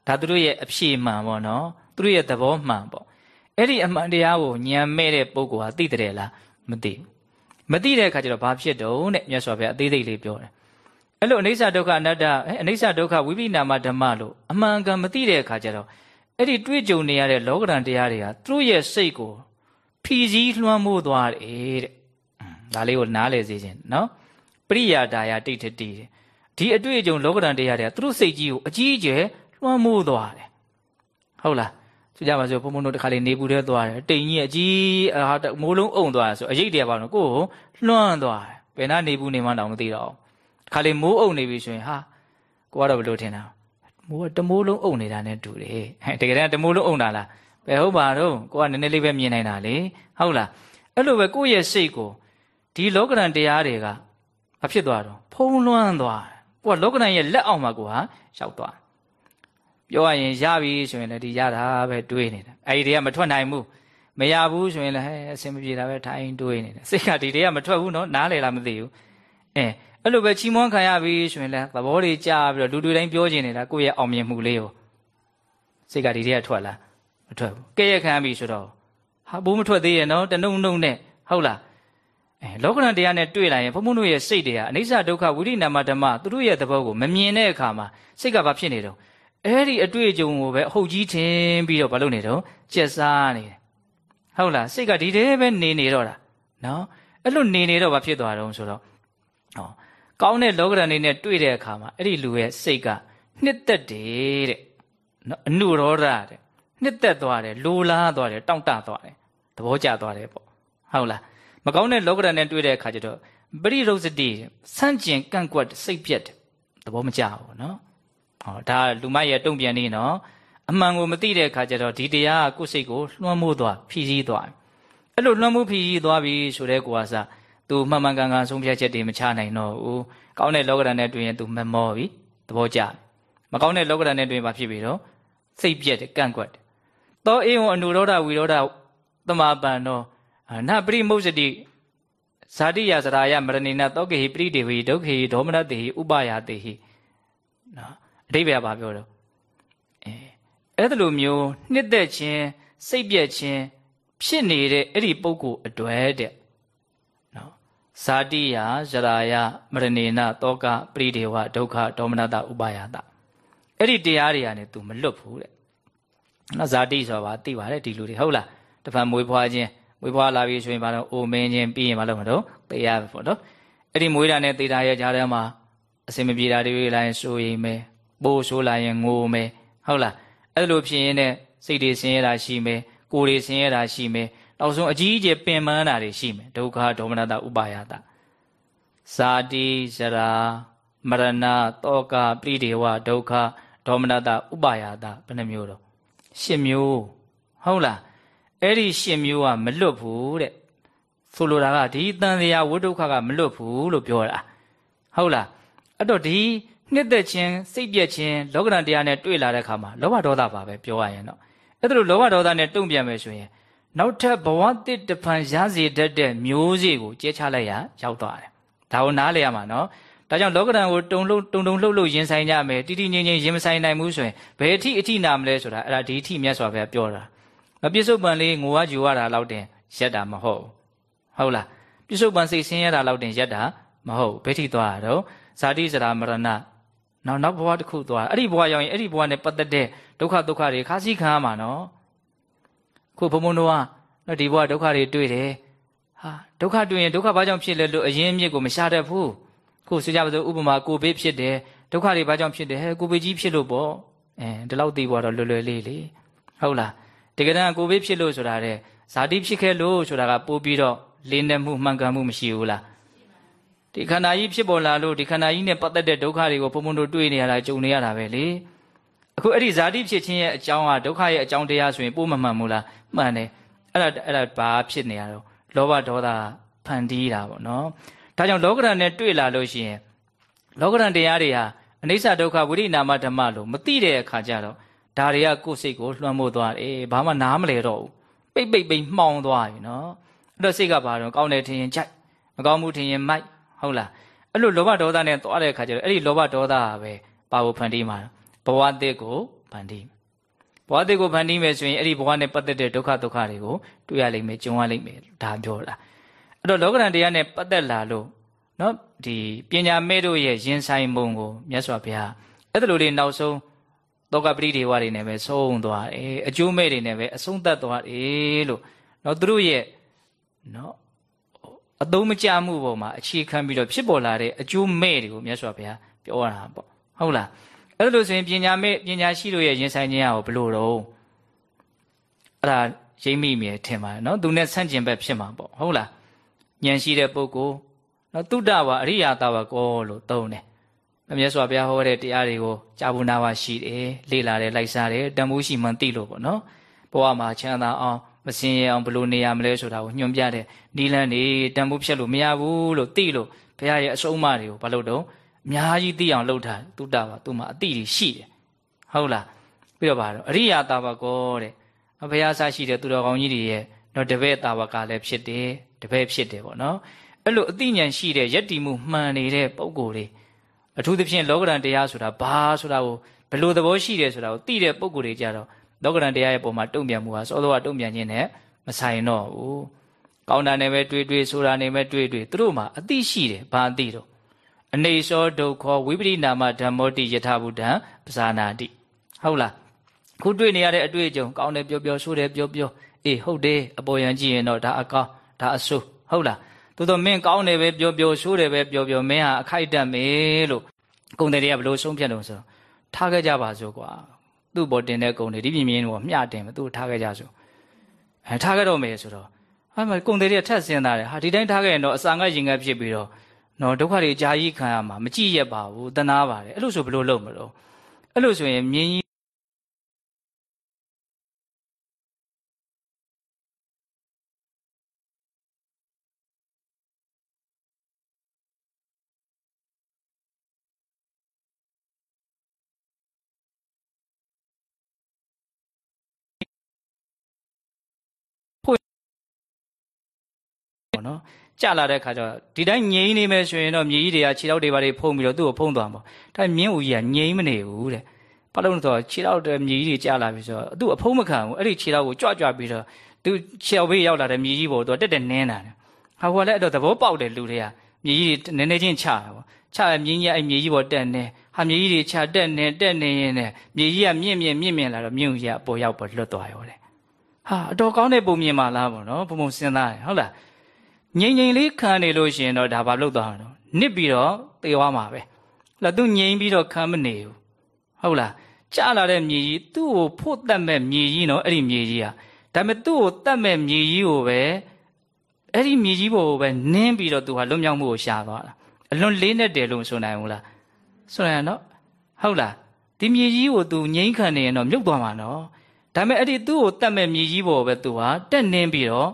ဒါသူတို့ရဲ့အဖြေမှန်ပေါ့နော်သူတို့ရဲ့သဘောမှန်ပေါ့အဲ့ဒီအမှန်တရားကိုညံမဲ့တဲ့ပုဂ္ဂိုလ်ဟာသိတယ်လားမသိမသိတဲ့အခါကျတော့ဘာဖြစ်တုံးတဲ့မြတ်စွာဘုရားအသေးစိတ်လေးပြောတယ် အဲ့လိုအနိစ္စဒုက္ခအနတ္တအနိစ္စဒုက္ခဝိပိနာမဓမ္မလို့အမှန်ကန်မသိတဲ့အခါကျတော့အဲ့ဒီတွေ့ကြုံနေရတဲ့လောကဓာတ်တရားတွေကသူတို့ရဲ့စိတ်ကိုဖြီးစည်းလွှမ်းမိုးသွားတယ်တဲ့ဒါလေးကိုနားလည်စေခြင်းနော်ပရိယာဒါယတိဋ္ဌတိဒီအတွေ့အကြုံလောကဓာတ်တရားတွေကသူတို့စိတ်ကြီးကိုအကြီးအကျယ်လွှမ်းမိုးသွားတယ်ဟုတ်လားဆိုကြပါစို့ဘုံဘုံတို့တခါလေးနေပူထဲသွားတယ်တိမ်ကြီးအကြီးဟာမိုးလုံးအုံသွားတယ်ဆိုအရေးတရားပါတော့ကိုယ်ကိုလွှမ်းသွားတယ်ဘယ်နာနေပူနေမှတောင်မသိတော့ တခါလေးမိုးအုံနေပြီဆိုရင်ဟာကိုကတော့ဘယ်လိုထင်တာမိုးကတမိုးလုံးအုံနေတာနဲ့တူတယ်တကယ်တမ်းတမိုးလုံးအုံတာလားဘယ်ဟုတ်ပါတော့ကိုကနည်းနည်းလေးပဲမြင်နိုင်တာလေဟုတ်လားအဲ့လိုပဲကိုယ့်ရဲ့စိတ်ကိုဒီလောကရန်တရားတွေကမဖြစ်သွားတော့ဖုံးလွှမ်းသွားကိုကလောကရန်ရဲ့လက်အောက်မှာကိုဟာရောက်သွားပြောရရင်ရပြီဆိုရင်လည်းဒီရတာပဲတွေးနေတာအဲ့ဒီတွေကမထွက်နိုင်ဘူးမရဘူးဆိုရင်လည်းဟဲ့အဆင်မပြေတာပဲထိုင်တွေးနေတယ်စိတ်ကဒီတည်းကမထွက်ဘူးနော်နားလေလားမသိဘူးအဲအဲ့လိုပဲချီးမွမ်းခံရပြီဆိုရင်လည်းသဘောတွေကြားပြီးတော့လူတွေတိုင်းပြောချင်နေတာကိုယ့်ရဲ့အောင်မြင်မှုလေးကိုစိတ်ကဒီတည်းကထွက်လာမထွက်ဘူးကဲ့ရဲ့ခံပြီဆိုတော့ဟာဘိုးမထွက်သေးရဲ့နော်တနှုံနှုံနဲ့ဟုတ်လားအဲလောကရန်တရားနဲ့တွေ့လာရင်ဘုံဘုံတို့ရဲ့စိတ်တွေကအနိစ္စဒုက္ခဝိရိနာမဓမ္မသူတို့ရဲ့သဘောကိုမမြင်တဲ့အခါမှာစိတ်ကဘာဖြစ်နေတော့အဲ့ဒီအတွေ့အကြုံကိုပဲအဟုတ်ကြီးထင်ပြီးတော့ဘာလုပ်နေတော့ကျက်စားနေတယ်ဟုတ်လားစိတ်ကဒီတည်းပဲနေနေတော့တာနော်အဲ့လိုနေနေတော့ဘာဖြစ်သွားတော့ဆိုတော့ဟော ကောင်းတဲ့လောကရန်နေနဲ့တွေ့တဲ့အခါမှာအဲ့ဒီလူရဲ့စိတ်ကနှစ်သက်တယ်တဲ့နော်အနုရောဓတဲ့နှစ်သက်သွားတယ်လိုလားသွားတယ်တောင့်တသွားတယ်သဘောကျသွားတယ်ပေါ့ဟုတ်လားမကောင်းတဲ့လောကရန်နဲ့တွေ့တဲ့အခါကျတော့ပရိရုပ်စတိဆန့်ကျင်ကန့်ကွက်စိတ်ပြက်တယ်သဘောမကျဘူးနော်ဟောဒါလူမရဲ့တုံ့ပြန်နေနော်အမှန်ကိုမသိတဲ့အခါကျတော့ဒီတရားကကိုယ်စိတ်ကိုလွှမ်းမိုးသွားဖြီးစည်းသွားအဲ့လိုလွှမ်းမိုးဖြီးစည်းသွားပြီဆိုတဲ့ကိုယ်ကစား သူမှန်မှန်ကန်ကန်ဆုံးဖြတ်ချက်တွေမချနိုင်တော့ဘူးကောင်းတဲ့လောကရန်နဲ့တွေ့ရင်သူမမောပြီသဘောကျမကောင်းတဲ့လောကရန်နဲ့တွေ့ရင်ဘာဖြစ်ပြီတော့စိတ်ပြက်တယ်ကန့်ကွက်တယ်သောအေဝံအနုရောဓဝိရောဓသမာပန်တော့နပရိမုစတိဇာတိယစရာယမရဏိနသောကေဟိပရိဒေဝိဒုက္ခေဒေါမနတေဟိဥပယာတေဟိနော်အတိပ္ပယ်ကဘာပြောတော့အဲအဲ့ဒါလိုမျိုးနှစ်သက်ခြင်းစိတ်ပြက်ခြင်းဖြစ်နေတဲ့အဲ့ဒီပုဂ္ဂိုလ်အတွေ့တဲ့နော် ဇာတိယဇရာယမရဏိနသောကပရိဒေဝဒုက္ခဒေါမနတဥပယာတအဲ့ဒီတရားတွေကနေ तू မလွတ်ဘူးတဲ့နော်ဇာတိဆိုတာသိပါတယ်ဒီလူတွေဟုတ်လားတဖန်မွေးဖွားခြင်းမွေးဖွားလာပြီဆိုရင်ဘာလို့အိုမင်းချင်းပြီးရင်ဘာလို့မလို့သေရပဲပေါ့နော်အဲ့ဒီမွေးတာနဲ့သေတာရဲ့ကြားထဲမှာအစင်မပြေတာတွေလာရင်စိုးရိမ်မယ်ပိုးဆိုးလာရင်ငိုမယ်ဟုတ်လားအဲ့လိုဖြစ်ရင်လည်းစိတ်တွေဆင်းရဲတာရှိမယ်ကိုယ်တွေဆင်းရဲတာရှိမယ် နောက်ဆုံးအကြီးအကျယ်ပင်ပန်းတာတွေရှိမယ်ဒုက္ခဒေါမနတဥပါယတဇာတိဇရာမရဏတောကပိဒေဝဒုက္ခဒေါမနတဥပါယတဘယ်နှမျိုးတော့ရှစ်မျိုးဟုတ်လားအဲ့ဒီရှင်မျိုးကမလွတ်ဘူးတဲ့ဆိုလိုတာကဒီတန်တရားဝိဒုက္ခကမလွတ်ဘူးလို့ပြောတာဟုတ်လားအဲ့တော့ဒီနှစ်သက်ခြင်းစိတ်ပြက်ခြင်းလောကဓာတ်တရားနဲ့တွေ့လာတဲ့အခါမှာလောဘဒေါသပါပဲပြောရရင်တော့အဲ့ဒါလိုလောဘဒေါသနဲ့တုံ့ပြန်မယ်ဆိုရင် နောက်ထပ်ဘဝတစ်တဖန်ရစေတတ်တဲ့မျိုးစေ့ကိုကျဲချလိုက်ရရောက်သွားတယ်ဒါကိုနားလည်ရမှာနော်ဒါကြောင့်လောကဓာတ်ကိုတုံလုံးတုံတုံလှုပ်လှုပ်ရင်ဆိုင်ကြမယ်တိတိငြိမ်ငြိမ်ရင်မဆိုင်နိုင်ဘူးဆိုရင်ဘယ်အထိအထိနာမလဲဆိုတာအဲ့ဒါဒီအထိမြတ်စွာဘုရားပြောတာမပြစ္ဆုတ်ပံလေးငိုဝါကြူရတာလောက်တင်ရက်တာမဟုတ်ဟုတ်လားပြစ္ဆုတ်ပံစိတ်ဆင်းရဲတာလောက်တင်ရက်တာမဟုတ်ဘယ်ထိသွားတာတော့ဇာတိစရာမရဏနောက်နောက်ဘဝတစ်ခုသွားအဲ့ဒီဘဝရောက်ရင်အဲ့ဒီဘဝနဲ့ပတ်သက်တဲ့ဒုက္ခဒုက္ခတွေခါးစည်းခံရမှာနော် ခုဘုံဘုံတို့ကဒီဘဝဒုက္ခတွေတွေ့တယ်ဟာဒုက္ခတွေ့ရင်ဒုက္ခဘာကြောင့်ဖြစ်လဲလို့အရင်အမြစ်ကိုမရှာတတ်ဘူးခုဆိုကြပါစို့ဥပမာကိုဘေးဖြစ်တယ်ဒုက္ခတွေဘာကြောင့်ဖြစ်တယ်ဟဲ့ကိုဘေးကြီးဖြစ်လို့ပေါ့အဲဒီလောက်သိသွားတော့လွယ်လွယ်လေးလေဟုတ်လားတကယ်တမ်းကိုဘေးဖြစ်လို့ဆိုတာတဲ့ဇာတိဖြစ်ခဲ့လို့ဆိုတာကပို့ပြီးတော့လေးနက်မှုမှန်ကန်မှုမရှိဘူးလားဒီခန္ဓာကြီးဖြစ်ပေါ်လာလို့ဒီခန္ဓာကြီးနဲ့ပတ်သက်တဲ့ဒုက္ခတွေကိုဘုံဘုံတို့တွေ့နေရတာကြုံနေရတာပဲလေ အခုအဲ့ဒီဇာတိဖြစ်ခြင်းရဲ့အကြောင်းကဒုက္ခရဲ့အကြောင်းတရားဆိုရင်ပို့မမှန်ဘူးလားမှန်တယ်အဲ့ဒါအဲ့ဒါဘာဖြစ်နေရတော့လောဘဒေါသဖန်တီးတာပေါ့နော်ဒါကြောင့်လောကရန်နဲ့တွေ့လာလို့ရှိရင်လောကရန်တရားတွေဟာအနိစ္စဒုက္ခဝိရိနာမဓမ္မလို့မသိတဲ့အခါကျတော့ဒါတွေကကိုယ်စိတ်ကိုလွှမ်းမိုးသွားတယ်ဘာမှနားမလဲတော့ဘူးပိတ်ပိတ်ပိတ်မှောင်သွားပြီနော်အဲ့တော့စိတ်ကဘာတော့ကောင်းတယ်ထင်ရင်ကြိုက်မကောင်းမှုထင်ရင်မိုက်ဟုတ်လားအဲ့လိုလောဘဒေါသနဲ့သွားတဲ့အခါကျတော့အဲ့ဒီလောဘဒေါသပဲပါဖို့ဖန်တီးမှာ ဘဝအသစ်ကိုဖန်တီးဘဝအသစ်ကိုဖန်တီးမယ်ဆိုရင်အဲ့ဒီဘဝနဲ့ပတ်သက်တဲ့ဒုက္ခဒုက္ခတွေကိုတွေ့ရလိမ့်မယ်ကြုံရလိမ့်မယ်ဒါပြောတာအဲ့တော့လောကရန်တရားနဲ့ပတ်သက်လာလို့နော်ဒီပညာမဲ့တို့ရဲ့ရင်ဆိုင်ပုံကိုမြတ်စွာဘုရားအဲ့ဒါလိုလေးနောက်ဆုံးတောကပရိဒေဝတွေနဲ့ပဲဆုံးသွားတယ်အကျိုးမဲ့တွေနဲ့ပဲအဆုံးသတ်သွားတယ်လို့နော်သူတို့ရဲ့နော်အသုံးမကျမှုပေါ်မှာအခြေခံပြီးတော့ဖြစ်ပေါ်လာတဲ့အကျိုးမဲ့တွေကိုမြတ်စွာဘုရားပြောတာပေါ့ဟုတ်လား အဲ့လိုဆိုရင်ပညာမဲ့ပညာရှိတို့ရဲ့ရင်ဆိုင်ခြင်းကိုဘလို့တော့အဲ့ဒါရိမ့်မိမြဲထင်ပါတယ်နော်သူနဲ့ဆန့်ကျင်ဘက်ဖြစ်မှာပေါ့ဟုတ်လားဉာဏ်ရှိတဲ့ပုဂ္ဂိုလ်နော်တုဒ္ဒဝါအရိယာတဝကောလို့သုံးတယ်မြတ်စွာဘုရားဟောတဲ့တရားတွေကိုကြာဘူးနာဝရှိတယ်လေ့လာတယ်လိုက်စားတယ်တန်ဖိုးရှိမှန်သိလို့ပေါ့နော်ဘဝမှာချမ်းသာအောင်မစင်ရအောင်ဘယ်လိုနေရမလဲဆိုတာကိုညွှန်ပြတဲ့နီလန်းနေတန်ဖိုးဖြတ်လို့မရဘူးလို့သိလို့ဘုရားရဲ့အဆုံးအမတွေကိုဘာလို့တော့ အများကြီးသိအောင်လုပ်ထားတုတ္တပါသူ့မှာအတိတွေရှိတယ်ဟုတ်လားပြီးတော့ပါတော့အရိယာတာဘကောတဲ့ဘုရားဆရှိတဲ့သူတော်ကောင်းကြီးတွေရဲ့တော့တပည့်တာဝကလည်းဖြစ်တယ်တပည့်ဖြစ်တယ်ပေါ့နော်အဲ့လိုအသိဉာဏ်ရှိတဲ့ယက်တီမှုမှန်နေတဲ့ပုံကိုယ်တွေအထူးသဖြင့်လောကရန်တရားဆိုတာဘာဆိုတာကိုဘယ်လိုသဘောရှိတယ်ဆိုတာကိုသိတဲ့ပုံကိုယ်တွေကြတော့လောကရန်တရားရဲ့ပုံမှာတုံ့ပြန်မှုဟာစောစောကတုံ့ပြန်ခြင်းနဲ့မဆိုင်တော့ဘူးကောင်းတာနဲ့ပဲတွေးတွေးဆိုတာနဲ့ပဲတွေးတွေးသူတို့မှာအသိရှိတယ်ဘာအသိတော့ အနေသောဒုက္ခဝိပရိနာမဓမ္မောတိယထာဘုဒ္ဓံပဇာနာတိဟုတ်လားခုတွေ့နေရတဲ့အတွေ့အကြုံကောင်းတယ်ပြောပြောဆိုးတယ်ပြောပြောအေးဟုတ်တယ်အပေါ်ယံကြည့်ရင်တော့ဒါအကောင်းဒါအဆိုးဟုတ်လားသို့တော့မင်းကောင်းတယ်ပဲပြောပြောဆိုးတယ်ပဲပြောပြောမင်းဟာအခိုက်တတ်မယ်လို့ကုံတယ်တွေကဘလို့ဆုံးဖြတ်လို့ဆိုထားခဲ့ကြပါစို့ကွာသူ့ပေါ်တင်တဲ့ကုံတွေဒီပြင်းပြင်းတော့မျှတင်မယ်သူ့ထားခဲ့ကြစို့အဲထားခဲ့တော့မယ်ဆိုတော့ဟာမကုံတယ်တွေကထက်စင်းတာတယ်ဟာဒီတိုင်းထားခဲ့ရင်တော့အစာငတ်ရင်ငတ်ဖြစ်ပြီးတော့ နော်ဒုက္ခတွေအကြာကြီးခံရမှာမကြည့်ရပါဘူးတနာပါတယ်အဲ့လိုဆိုဘလို့လုပ်မလို့အဲ့လိုဆိုရင်မြင်းကြီးပေါ့ နော်ကြလာတဲ့ခါကျတော့ဒီတိုင်းငြိမ်းနေမယ်ဆိုရင်တော့မြေကြီးတွေကခြေထောက်တွေပါတွေဖုံးပြီးတော့သူ့ကိုဖုံးသွားမှာဒါမြင်းဦးကြီးကငြိမ်းမနေဘူးတဲ့ဘာလို့လဲဆိုတော့ခြေထောက်တွေမြေကြီးတွေကြလာပြီဆိုတော့သူ့အဖုံးမခံဘူးအဲ့ဒီခြေထောက်ကိုကြွကြွပြီးတော့သူခြေထောက်ဘေးရောက်လာတဲ့မြေကြီးပေါ်သူတက်တက်နင်းတာဟာဟိုကလည်းအဲ့တော့သဘောပေါက်တယ်လူတွေကမြေကြီးတွေနည်းနည်းချင်းချတာပေါ့ချရမြင်းကြီးအဲ့မြေကြီးပေါ်တက်နေဟာမြေကြီးတွေချတက်နေတက်နေရင်နဲ့မြေကြီးကမြင့်မြင့်မြင့်မြင့်လာတော့မြင့်ဦးကြီးကပေါ်ရောက်ပေါ်လွတ်သွားရောတဲ့ဟာအတော်ကောင်းတဲ့ပုံမြင်ပါလားပေါ့နော်ဘုံဘုံစဉ်းစားတယ်ဟုတ်လား ငိမ့်ငိမ့်လေးခံနေလို့ရှိရင်တော့ဒါဘာလို့သွားတော့နစ်ပြီးတော့သေသွားမှာပဲလာသူငိမ့်ပြီးတော့ခံမနေဘူးဟုတ်လားကြာလာတဲ့မြေကြီးသူ့ကိုဖို့တတ်မဲ့မြေကြီးနော်အဲ့ဒီမြေကြီးဟာဒါပေမဲ့သူ့ကိုတတ်မဲ့မြေကြီးကိုပဲအဲ့ဒီမြေကြီးပေါ်ကိုပဲနင်းပြီးတော့သူဟာလွတ်မြောက်မှုကိုရှာသွားတာအလွန်လေးနဲ့တယ်လို့ဆိုနိုင်ဘူးလားဆိုနိုင်နော်ဟုတ်လားဒီမြေကြီးကိုသူငိမ့်ခံနေရင်တော့မြုပ်သွားမှာနော်ဒါပေမဲ့အဲ့ဒီသူ့ကိုတတ်မဲ့မြေကြီးပေါ်ပဲသူဟာတက်နင်းပြီးတော့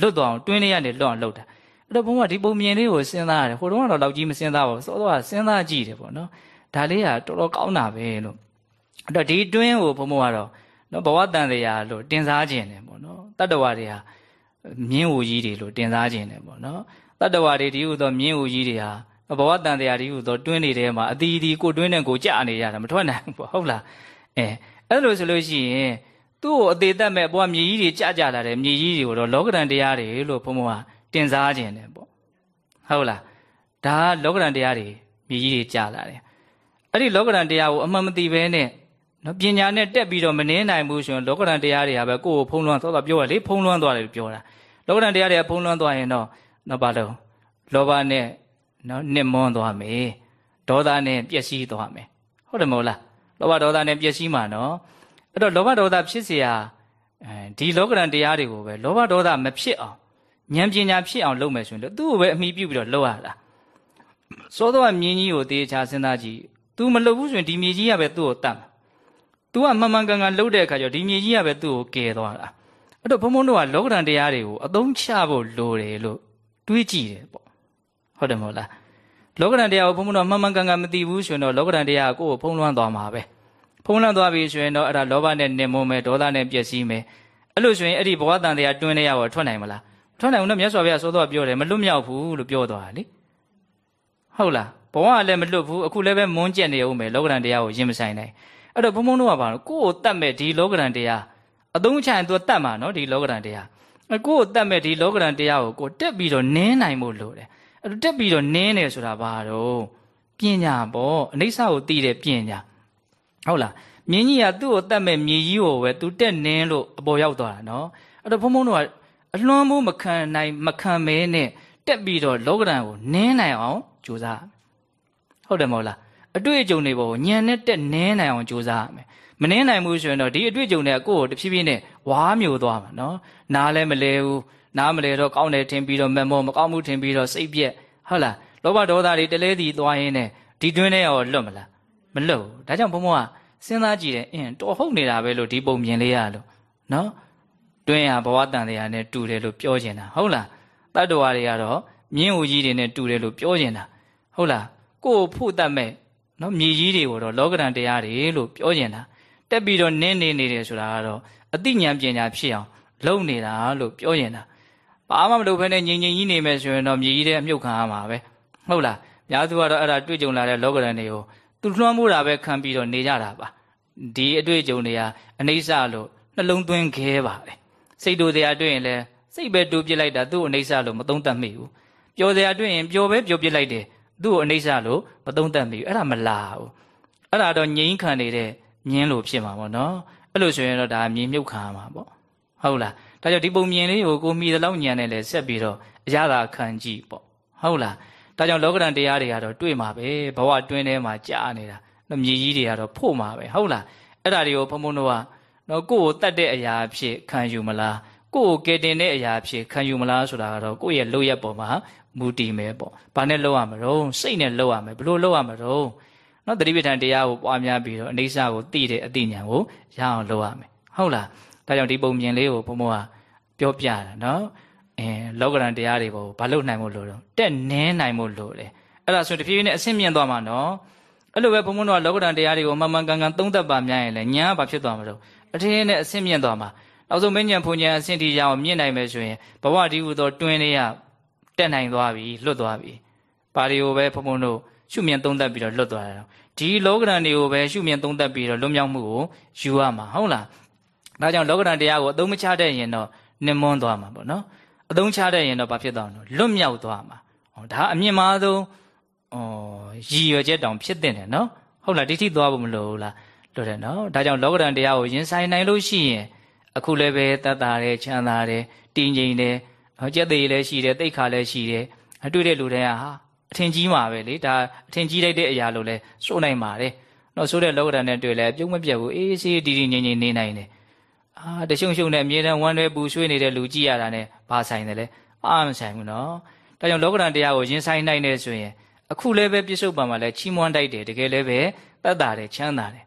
လွတ်သွားအောင်တွင်းလေးကနေလွတ်အောင်လုပ်တာအဲ့တော့ဘုံကဒီပုံမြင်လေးကိုစဉ်းစားရတယ်ဟိုတုန်းကတော့လောက်ကြီးမစဉ်းစားပါဘူးစောစောကစဉ်းစားကြည့်တယ်ပေါ့နော်ဒါလေးကတော်တော်ကောင်းတာပဲလို့အဲ့တော့ဒီတွင်းကိုဘုံဘုံကတော့နော်ဘဝတန်တရားလို့တင်စားခြင်းတယ်ပေါ့နော်တတ္တဝါတွေဟာမြင်းဝူကြီးတွေလို့တင်စားခြင်းတယ်ပေါ့နော်တတ္တဝါတွေဒီဟုသောမြင်းဝူကြီးတွေဟာဘဝတန်တရားဒီဟုသောတွင်းတွေထဲမှာအတီးတီကိုတွင်းနဲ့ကိုကြာနေရတာမထွက်နိုင်ဘူးပေါ့ဟုတ်လားအဲအဲ့လိုဆိုလို့ရှိရင် သူ့ကိုအသေးသက်မဲ့ဘဝမြေကြီးတွေကြကြလာတယ်မြေကြီးတွေကိုတော့လောကရန်တရားတွေလို့ဘုံဘုံကတင်စားခြင်းတယ်ပေါ့ဟုတ်လားဒါကလောကရန်တရားတွေမြေကြီးတွေကြလာတယ်အဲ့ဒီလောကရန်တရားကိုအမှန်မသိဘဲနဲ့နော်ပညာနဲ့တက်ပြီးတော့မနှင်းနိုင်ဘူးဆိုရင်လောကရန်တရားတွေကပဲကိုယ်ကိုဖုံးလွှမ်းသွားတာပြောရလေဖုံးလွှမ်းသွားတယ်ပြောတာလောကရန်တရားတွေကဖုံးလွှမ်းသွားရင်တော့နော်ဘာလို့လောဘနဲ့နော်နှစ်မွန်းသွားမယ်ဒေါသနဲ့ပျက်စီးသွားမယ်ဟုတ်တယ်မဟုတ်လားလောဘဒေါသနဲ့ပျက်စီးမှာနော် အဲ့တော့လောဘဒေါသဖြစ်เสียအဲဒီလောကရန်တရားတွေကိုပဲလောဘဒေါသမဖြစ်အောင်ဉာဏ်ပညာဖြစ်အောင်လုပ်မယ်ဆိုရင်သူ့ကိုပဲအမိပြုပြီးတော့လုပ်ရတာစောသောမြင်းကြီးကိုတေချာစဉ်းစားကြည့် तू မလုပ်ဘူးဆိုရင်ဒီမြေကြီးကပဲသူ့ကိုတတ်မှာ तू ကမှန်မှန်ကန်ကန်လုပ်တဲ့အခါကျတော့ဒီမြေကြီးကပဲသူ့ကိုကယ်သွားတာအဲ့တော့ဘုံဘုံတို့ကလောကရန်တရားတွေကိုအသုံးချဖို့လိုတယ်လို့တွေးကြည့်တယ်ပေါ့ဟုတ်တယ်မဟုတ်လားလောကရန်တရားကိုဘုံဘုံတို့မှန်မှန်ကန်ကန်မသိဘူးဆိုရင်တော့လောကရန်တရားကိုကိုယ်ကိုဖုံးလွှမ်းသွားမှာပဲ ဖုံးလွှမ်းသွားပြီဆိုရင်တော့အဲ့ဒါလောဘနဲ့နှိမ်မုံမယ်ဒေါသနဲ့ပျက်စီးမယ်အဲ့လိုဆိုရင်အဲ့ဒီဘဝတန်တရားတွင်းနေရတော့ထွက်နိုင်မလားထွက်နိုင်ဘူးနော်မြတ်စွာဘုရားဆိုတော့ပြောတယ်မလွတ်မြောက်ဘူးလို့ပြောသွားတာလေဟုတ်လားဘဝကလည်းမလွတ်ဘူးအခုလည်းပဲမွန်းကျက်နေအောင်မယ်လောကရန်တရားကိုရင်မဆိုင်နိုင်အဲ့တော့ဘုံဘုံတို့ကဘာလို့ကိုယ့်ကိုတတ်မဲ့ဒီလောကရန်တရားအသုံးချရင်သူတတ်မှာနော်ဒီလောကရန်တရားအဲကိုယ့်ကိုတတ်မဲ့ဒီလောကရန်တရားကိုကိုတက်ပြီးတော့နင်းနိုင်ဖို့လိုတယ်အဲ့တော့တက်ပြီးတော့နင်းတယ်ဆိုတာဘာတော့ပညာပေါ့အနိစ္စကိုသိတဲ့ပညာ ဟုတ်လားမြင်းကြီးကသူ့ကိုတတ်မဲ့မြေကြီးကိုပဲသူတက်နင်းလို့အပေါ်ရောက်သွားတာနော်အဲ့တော့ဘုံဘုံတို့ကအလွန်မှုမခံနိုင်မခံမဲနဲ့တက်ပြီးတော့လောကရန်ကိုနင်းနိုင်အောင်ကြိုးစားဟုတ်တယ်မဟုတ်လားအတွေ့အကြုံတွေပေါ်ကိုညံနဲ့တက်နင်းနိုင်အောင်ကြိုးစားရမယ်မနင်းနိုင်ဘူးဆိုရင်တော့ဒီအတွေ့အကြုံတွေကကိုယ့်ကိုတဖြည်းဖြည်းနဲ့ဝါမျိုးသွားမှာနော်နားလည်းမလဲဘူးနားမလဲတော့ကောင်းတယ်ထင်ပြီးတော့မမောမကောင်းမှုထင်ပြီးတော့စိတ်ပြက်ဟုတ်လားလောဘဒေါသတွေတလဲစီသွားရင်းနဲ့ဒီတွင်းထဲရောလွတ်မလား မလွတ်ဘူးဒါကြောင့်ဘုံဘုံကစဉ်းစားကြည့်တယ်အင်းတော်ဟုတ်နေတာပဲလို့ဒီပုံမြင်လေးရလို့နော်တွင်းရဘဝတန်တရားနဲ့တူတယ်လို့ပြောကျင်တာဟုတ်လားတတ္တဝါတွေကတော့မြင်းဦးကြီးတွေနဲ့တူတယ်လို့ပြောကျင်တာဟုတ်လားကိုယ်ဖို့တတ်မဲ့နော်မြေကြီးတွေကိုတော့လောကရန်တရားတွေလို့ပြောကျင်တာတက်ပြီးတော့နင်းနေနေတယ်ဆိုတာကတော့အသိဉာဏ်ပညာဖြစ်အောင်လုံနေတာလို့ပြောရင်တာဘာမှမလုပ်ဘဲနဲ့ငြိမ်ငြိမ်ကြီးနေမယ်ဆိုရင်တော့မြေကြီးတဲ့အမြုပ်ခံရမှာပဲဟုတ်လားများသူကတော့အဲ့ဒါတွေ့ကြုံလာတဲ့လောကရန်တွေကို သူလွှမ်းမိုးတာပဲခံပြီးတော့နေကြတာပါဒီအတွေ့အကြုံတွေဟာအနိစ္စလို့နှလုံးသွင်းခဲပါပဲစိတ်တို့တရားတွေ့ရင်လည်းစိတ်ပဲတူပြစ်လိုက်တာသူ့အနိစ္စလို့မသုံးသပ်မိဘူးပျော်တရားတွေ့ရင်ပျော်ပဲပျော်ပြစ်လိုက်တယ်သူ့အနိစ္စလို့မသုံးသပ်မိဘူးအဲ့ဒါမလာဘူးအဲ့ဒါတော့ငြိမ်းခံနေတဲ့မြင်းလို့ဖြစ်မှာပေါ့နော်အဲ့လိုဆိုရင်တော့ဒါမြင်မြုပ်ခံရမှာပေါ့ဟုတ်လားဒါကြောင့်ဒီပုံမြင်လေးကိုကိုမိသလောက်ညံနေလဲဆက်ပြီးတော့အရသာခံကြည့်ပေါ့ဟုတ်လား ဒါကြောင့်လောကရန်တရားတွေကတော့တွေ့မှာပဲဘဝတွင်းထဲမှာကြာနေတာမြေကြီးတွေကတော့ဖို့မှာပဲဟုတ်လားအဲ့ဒါတွေကိုဘုံဘုံတို့ကနော်ကိုယ့်ကိုတတ်တဲ့အရာအဖြစ်ခံယူမလားကိုယ့်ကိုကယ်တင်တဲ့အရာအဖြစ်ခံယူမလားဆိုတာကတော့ကိုယ့်ရဲ့လုပ်ရက်ပေါ်မှာမူတည်မယ်ပေါ့။ဘာနဲ့လုပ်ရမလို့စိတ်နဲ့လုပ်ရမယ်ဘလို့လုပ်ရမလို့နော်တတိပဋ္ဌာန်တရားကိုပွားများပြီးတော့အနေစာကိုသိတဲ့အသိဉာဏ်ကိုရအောင်လုပ်ရမယ်ဟုတ်လားဒါကြောင့်ဒီပုံမြင်လေးကိုဘုံဘုံကပြောပြတာနော် အဲလောကရန်တရားတွေကိုဘာလို့နိုင်မို့လို့တော့တက်နင်းနိုင်မို့လို့လေအဲ့ဒါဆိုတဖြည်းဖြည်းနဲ့အဆင့်မြင့်သွားမှာနော်အဲ့လိုပဲဘုံဘုံတို့ကလောကရန်တရားတွေကိုမှန်မှန်ကန်ကန်သုံးသပ်ပါများရင်လည်းညာဘာဖြစ်သွားမှာလို့အထင်းနဲ့အဆင့်မြင့်သွားမှာနောက်ဆုံးမဉ္ဇဉ်ဘုံဉ္ဇဉ်အဆင့်ထိရအောင်မြင့်နိုင်မယ်ဆိုရင်ဘဝဒီဟုသောတွင်းလေးရတက်နိုင်သွားပြီလွတ်သွားပြီပါရီကိုပဲဘုံဘုံတို့ရှုမြင်သုံးသပ်ပြီးတော့လွတ်သွားတယ်ဒီလောကရန်တွေကိုပဲရှုမြင်သုံးသပ်ပြီးတော့လွတ်မြောက်မှုကိုယူရမှာဟုတ်လားဒါကြောင့်လောကရန်တရားကိုအသုံးမချတဲ့ရင်တော့နစ်မွန်းသွားမှာပေါ့နော် အသုံးချတဲ့ရင်တော့ဘာဖြစ်သွားလဲလွတ်မြောက်သွားမှာဟောဒါအမြင့်မားဆုံးဩရည်ရွယ်ချက်တောင်ဖြစ်တဲ့တယ်နော်ဟုတ်လားဒိဋ္ဌိသွားဖို့မလိုဘူးလားလွတ်တယ်နော်ဒါကြောင့်လောကရန်တရားကိုရင်ဆိုင်နိုင်လို့ရှိရင်အခုလည်းပဲတတ်တာတယ်ချမ်းသာတယ်တည်ငြိမ်တယ်ဟောကြက်သေးလည်းရှိတယ်တိတ်ခါလည်းရှိတယ်အတွေ့တဲ့လူတွေကဟာအထင်ကြီးမှာပဲလေဒါအထင်ကြီးလိုက်တဲ့အရာလို့လဲစိုးနိုင်ပါတယ်နော်ဆိုတဲ့လောကဓာတ်နဲ့တွေ့လဲပြုံးမပြတ်ဘူးအေးဆေးဒီဒီငြိမ်ငြိမ်နေနိုင်တယ်အာတရှုံရှုံနဲ့အမြဲတမ်းဝမ်းတွေပူဆွေးနေတဲ့လူကြည့်ရတာနဲ့ ဘာဆိုင်တယ်လဲအားမဆိုင်ဘူးနော်ဒါကြောင့်လောကဓာတ်တရားကိုရင်ဆိုင်နိုင်နေဆိုရင်အခုလည်းပဲပြစ္ဆုတ်ပံမှာလည်းချီးမွမ်းတိုက်တယ်တကယ်လည်းပဲတတ်တာတယ်ချမ်းသာတယ်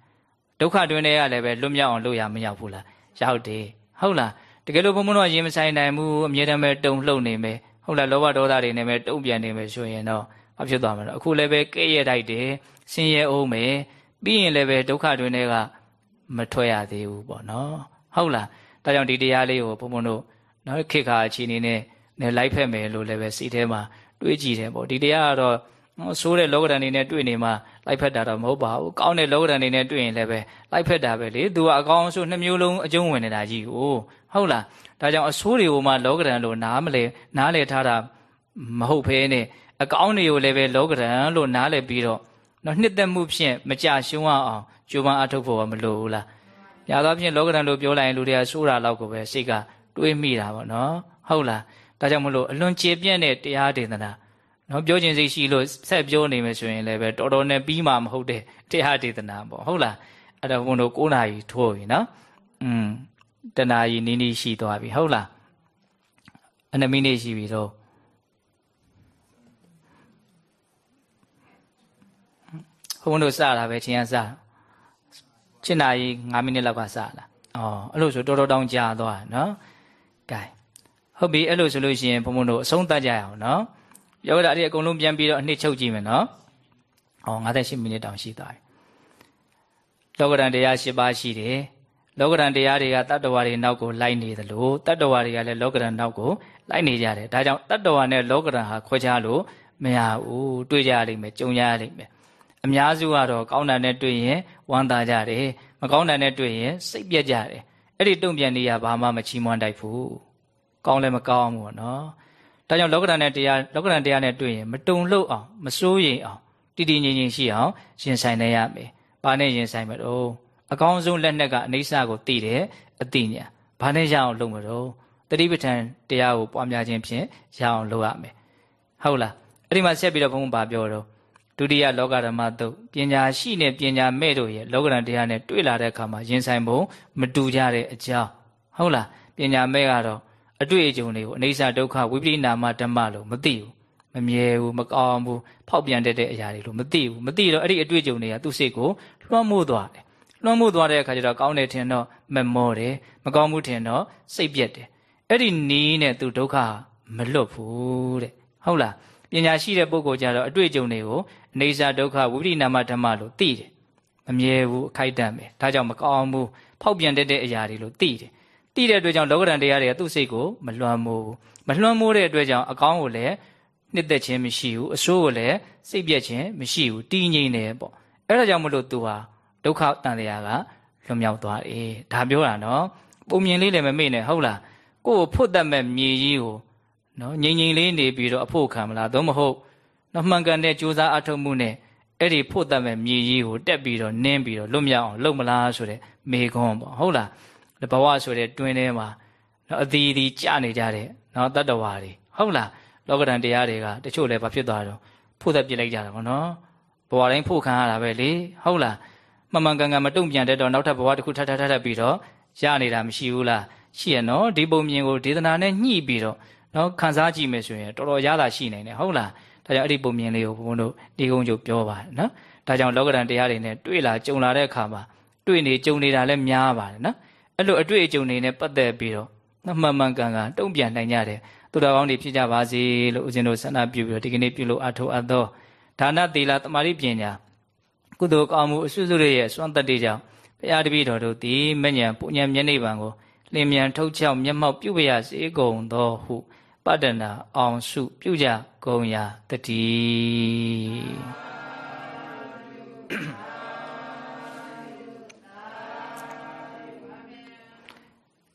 ဒုက္ခတွင်တွေကလည်းပဲလွတ်မြောက်အောင်လုပ်ရမရောက်ဘူးလားရောက်တယ်ဟုတ်လားတကယ်လို့ဘုံဘုံတော့ရင်မဆိုင်နိုင်ဘူးအမြဲတမ်းပဲတုံလှုပ်နေမယ်ဟုတ်လားလောဘဒေါသတွေနဲ့ပဲတုံ့ပြန်နေမယ်ဆိုရင်တော့ဘာဖြစ်သွားမလဲအခုလည်းပဲကဲ့ရဲ့တိုက်တယ်ဆင်းရဲအောင်မယ်ပြီးရင်လည်းပဲဒုက္ခတွင်တွေကမထွက်ရသေးဘူးပေါ့နော်ဟုတ်လားဒါကြောင့်ဒီတရားလေးကိုဘုံဘုံတို့ နော်ခေခါအချိန်နေနဲ့နဲ့လိုက်ဖက်မယ်လို့လည်းပဲစိတ်ထဲမှာတွေးကြည့်တယ်ပေါ့ဒီတရားကတော့ဆိုးတဲ့လောကဓာတ်နေနဲ့တွေ့နေမှလိုက်ဖက်တာတော့မဟုတ်ပါဘူးကောင်းတဲ့လောကဓာတ်နေနဲ့တွေ့ရင်လည်းပဲလိုက်ဖက်တာပဲလေသူကအကောင်းဆိုနှစ်မျိုးလုံးအကျုံးဝင်နေတာကြီးကိုဟုတ်လားဒါကြောင့်အဆိုးတွေကိုမှလောကဓာတ်လို့နားမလဲနားလေထားတာမဟုတ်ဖဲနဲ့အကောင်းတွေကိုလည်းပဲလောကဓာတ်လို့နားလည်ပြီးတော့နော်နှစ်သက်မှုဖြင့်မကြရှုံးအောင်ကြိုးပမ်းအထုတ်ဖို့မလိုဘူးလား။ညာသောဖြင့်လောကဓာတ်လို့ပြောလိုက်ရင်လူတွေကဆိုးတာလောက်ကိုပဲစိတ်က တွေးမိတာပေါ့နော်။ဟုတ်လား။ဒါကြောင့်မလို့အလွန်ကျေပြန့်တဲ့တရားဒေသနာနော်ပြောခြင်းစိတ်ရှိလို့ဆက်ပြောနေမယ်ဆိုရင်လည်းပဲတော်တော်နဲ့ပြီးမှမဟုတ်တဲ့တရားဒေသနာပေါ့ဟုတ်လား။အဲ့တော့ဘုံတို့9နာရီထိုးပြီနော်။อืมတနာရီနီးနီးရှိသွားပြီဟုတ်လား။အနမိနေရှိပြီတော့ဘုန်းတို့စတာပဲချင်းကစချစ်နာရီ9မိနစ်လောက်ကစလာအော်အဲ့လိုဆိုတော်တော်တောင်ကြာသွားနော် ကဲဟုတ်ပြီအဲ့လိုဆိုလို့ရှိရင်ဘုန်းဘုန်းတို့အဆုံးသတ်ကြရအောင်နော်ယောဂဒါအဲ့ဒီအကုန်လုံးပြန်ပြီးတော့အနှစ်ချုပ်ကြည့်မယ်နော်အော်58မိနစ်တောင်ရှိသွားပြီလောကဓာတ်တရား၈ပါးရှိတယ်လောကဓာတ်တရားတွေကတတ္တဝါတွေနောက်ကိုလိုက်နေသလိုတတ္တဝါတွေကလည်းလောကဓာတ်နောက်ကိုလိုက်နေကြတယ်ဒါကြောင့်တတ္တဝါနဲ့လောကဓာတ်ဟာခွဲခြားလို့မရဘူးတွေ့ကြရလိမ့်မယ်ကြုံရလိမ့်မယ်အများစုကတော့ကောင်းတာနဲ့တွေ့ရင်ဝမ်းသာကြတယ်မကောင်းတာနဲ့တွေ့ရင်စိတ်ပြက်ကြတယ် အဲ့ဒီတုံ့ပြန်နေရဘာမှမချီးမွမ်းတိုက်ဘူးကောင်းလည်းမကောင်းဘူးနော်ဒါကြောင့်လောကဓာတ်နဲ့တရားလောကဓာတ်တရားနဲ့တွေ့ရင်မတုံလှုပ်အောင်မစိုးရိမ်အောင်တည်တည်ငြိမ်ငြိမ်ရှိအောင်ရင်ဆိုင်နေရမယ်ဘာနဲ့ရင်ဆိုင်မလို့အကောင်းဆုံးလက်နက်ကအနိစ္စကိုသိတယ်အသိဉာဏ်ဘာနဲ့ရအောင်လုပ်မလို့တတိပဋ္ဌာန်တရားကိုပွားများခြင်းဖြင့်ရအောင်လုပ်ရမယ်ဟုတ်လားအဲ့ဒီမှာဆက်ပြီးတော့ဘုန်းဘုရားပြောတော့ ဒုတိယလောကဓမ္မတုတ်ပညာရှိနဲ့ပညာမဲ့တို့ရဲ့လောကဓာတ်တရားနဲ့တွေ့လာတဲ့အခါမှာရင်ဆိုင်ဖို့မတူကြတဲ့အကြောင်းဟုတ်လားပညာမဲ့ကတော့အတွေ့အကြုံတွေကိုအိဋ္ဌဒုက္ခဝိပရိနာမဓမ္မလို့မသိဘူးမမြဲဘူးမကောင်းဘူးဖောက်ပြန်တတ်တဲ့အရာတွေလို့မသိဘူးမသိတော့အဲ့ဒီအတွေ့အကြုံတွေကသူ့စိတ်ကိုလွှမ်းမိုးသွားတယ်လွှမ်းမိုးသွားတဲ့အခါကျတော့ကောင်းတယ်ထင်တော့မမောတယ်မကောင်းဘူးထင်တော့စိတ်ပြက်တယ်အဲ့ဒီနီးနဲ့သူဒုက္ခမလွတ်ဘူးတဲ့ဟုတ်လားပညာရှိတဲ့ပုဂ္ဂိုလ်ကြတော့အတွေ့အကြုံတွေကို အနေစာဒုက္ခဝိပရိနာမဓမ္မလို့သိတယ်မမြဲဘူးအခိုက်တန့်ပဲဒါကြောင့်မကောင်းဘူးဖောက်ပြန်တတ်တဲ့အရာတွေလို့သိတယ်တိတဲ့အတွက်ကြောင့်လောကဓာတ်တရားတွေကသူ့စိတ်ကိုမလွှမ်းမိုးဘူးမလွှမ်းမိုးတဲ့အတွက်ကြောင့်အကောင်းကိုလည်းနှစ်သက်ခြင်းမရှိဘူးအဆိုးကိုလည်းစိတ်ပြက်ခြင်းမရှိဘူးတည်ငြိမ်တယ်ပေါ့အဲ့ဒါကြောင့်မလို့သူဟာဒုက္ခတန်တရားကလွန်မြောက်သွားတယ်ဒါပြောတာနော်ပုံမြင်လေးလည်းမမေ့နဲ့ဟုတ်လားကိုယ်ဖို့တတ်မဲ့မြေကြီးကိုနော်ငြိမ်ငြိမ်လေးနေပြီးတော့အဖို့ခံမလားသို့မဟုတ် နော်မှန်ကန်တဲ့ကြိုးစားအထောက်မှုနဲ့အဲ့ဒီဖို့တတ်မဲ့မြေကြီးကိုတက်ပြီးတော့နင်းပြီးတော့လွတ်မြောက်အောင်လုပ်မလားဆိုတဲ့မေခွန်းပေါ့ဟုတ်လားဘဝဆိုတဲ့တွင်းထဲမှာနော်အသီးသီးကြနေကြတဲ့နော်တတ္တဝါတွေဟုတ်လားလောကဓာတ်တရားတွေကတချို့လည်းဘာဖြစ်သွားတော့ဖို့သက်ပြစ်လိုက်ကြတာပေါ့နော်ဘဝတိုင်းဖို့ခံရတာပဲလေဟုတ်လားမှန်မှန်ကန်ကန်မတုံ့ပြန်တဲ့တော့နောက်ထပ်ဘဝတစ်ခုထပ်ထပ်ထပ်ပြီးတော့ရနေတာမရှိဘူးလားရှိရနော်ဒီပုံမြင်ကိုဒေသနာနဲ့ညှိပြီးတော့နော်ခန်းစားကြည့်မယ်ဆိုရင်တော်တော်ရတာရှိနိုင်တယ်ဟုတ်လား ဒါကြောင့်အဲ့ဒီပုံမြင်လေးကိုဘုန်းတို့ဒီကုန်းချုပ်ပြောပါတယ်နော်ဒါကြောင့်လောကဓာတ်တရားတွေနဲ့တွေ့လာကြုံလာတဲ့အခါမှာတွေ့နေကြုံနေတာလည်းများပါတယ်နော်အဲ့လိုအတွေ့အကြုံတွေနဲ့ပတ်သက်ပြီးတော့မှန်မှန်ကန်ကန်တုံ့ပြန်နိုင်ကြတယ်သူတော်ကောင်းတွေဖြစ်ကြပါစေလို့ဦးဇင်းတို့ဆန္ဒပြုပြီးတော့ဒီကနေ့ပြုလို့အထောက်အပ်သောဒါနသီလတမာတိပညာကုသိုလ်ကောင်းမှုအစွစုတွေရဲ့စွမ်းတတ္တိကြောင့်ဘုရားတပည့်တော်တို့သည်မဉ္ဇဉ်ပုညံမျက်နှိပ်ပံကိုလင်မြန်ထုတ်ချောက်မျက်မှောက်ပြုပရစေကုန်သောဟု ပတ္တနာအောင်စုပြုကြကုန်ရာတတိ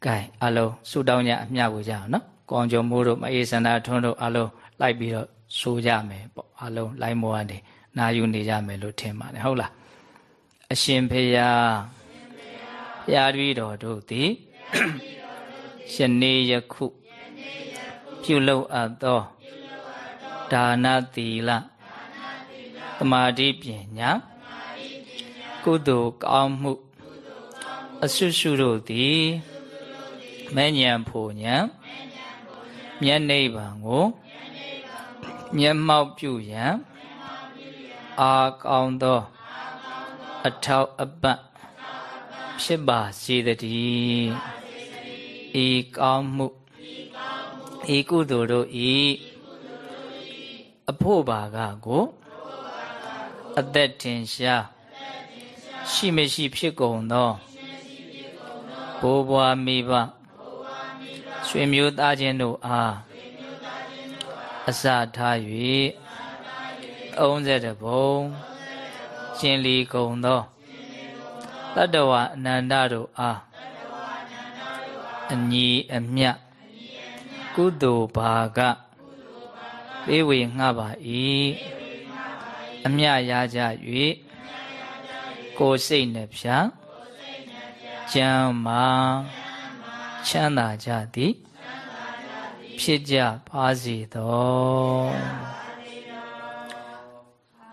ကဲအလုံးဆုတောင်းကြအမျှကိုကြအောင်နော်။ကောင်းကြုံမိုးတို့မအေးစန္ဒထွန်းတို့အလုံးလိုက်ပြီးတော့ဆိုကြမယ်ပေါ့အလုံးလိုက်မောကနေနာယူနေကြမယ်လို့ထင်ပါတယ်ဟုတ်လား။အရှင်ဖေယားဖရာတပည့်တော်တို့သည်ယနေ့ယခု ပြုလုပ်အပ်သောဒါနသီလသမာဓိပညာကုသိုလ်ကောင်းမှုအဆုစုတို့သည်မဲ့ညံဖို့ညံမျက်နှိဗ္ဗာန်ကိုမျက်မှောက်ပြုရန်အာကောင်းသောအထောက်အပံ့ဖြစ်ပါစေတည်းဤကောင်းမှု ဤကုသိုလ်တို့ဤအဖို့ပါကကိုအသက်ထင်ရှားရှိမရှိဖြစ်ကုန်သောဘိုးဘွားမိဘရွှေမျိုးသားချင်းတို့အားအစထား၍30ဘုံရှင်လီကုံသောတတ္တဝအနန္တတို့အားအညီအမျှ ကုသိုလ်ဘာကပေးဝေငှပါ၏အမျှရကြ၍ကိုယ်စိတ်နှဖျားကျမ်းမာချမ်းသာကြသည်ဖြစ်ကြပါစေသော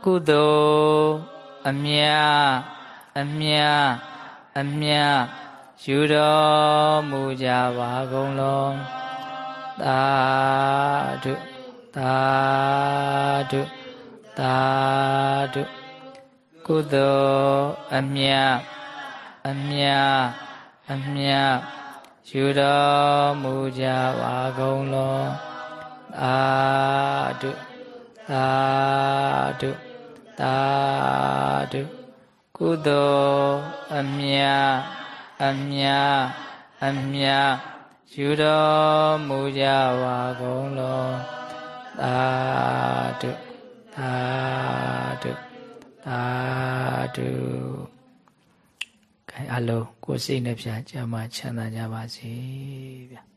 ကုသိုလ်အမြအမြအမြယူတော်မူကြပါကုန်လော သာဓုသာဓုသာဓုကုသိုလ်အမြအမြအမြယူတော်မူကြပါကုန်လောသာဓုသာဓုသာဓုကုသိုလ်အမြအမြအမြ ယူတော်မူကြပါကုန်လောသာဓုသာဓုသာဓုအဲအလုံးကိုယ်စိတ်နဲ့ဖြာကြမှာချမ်းသာကြပါစေဗျာ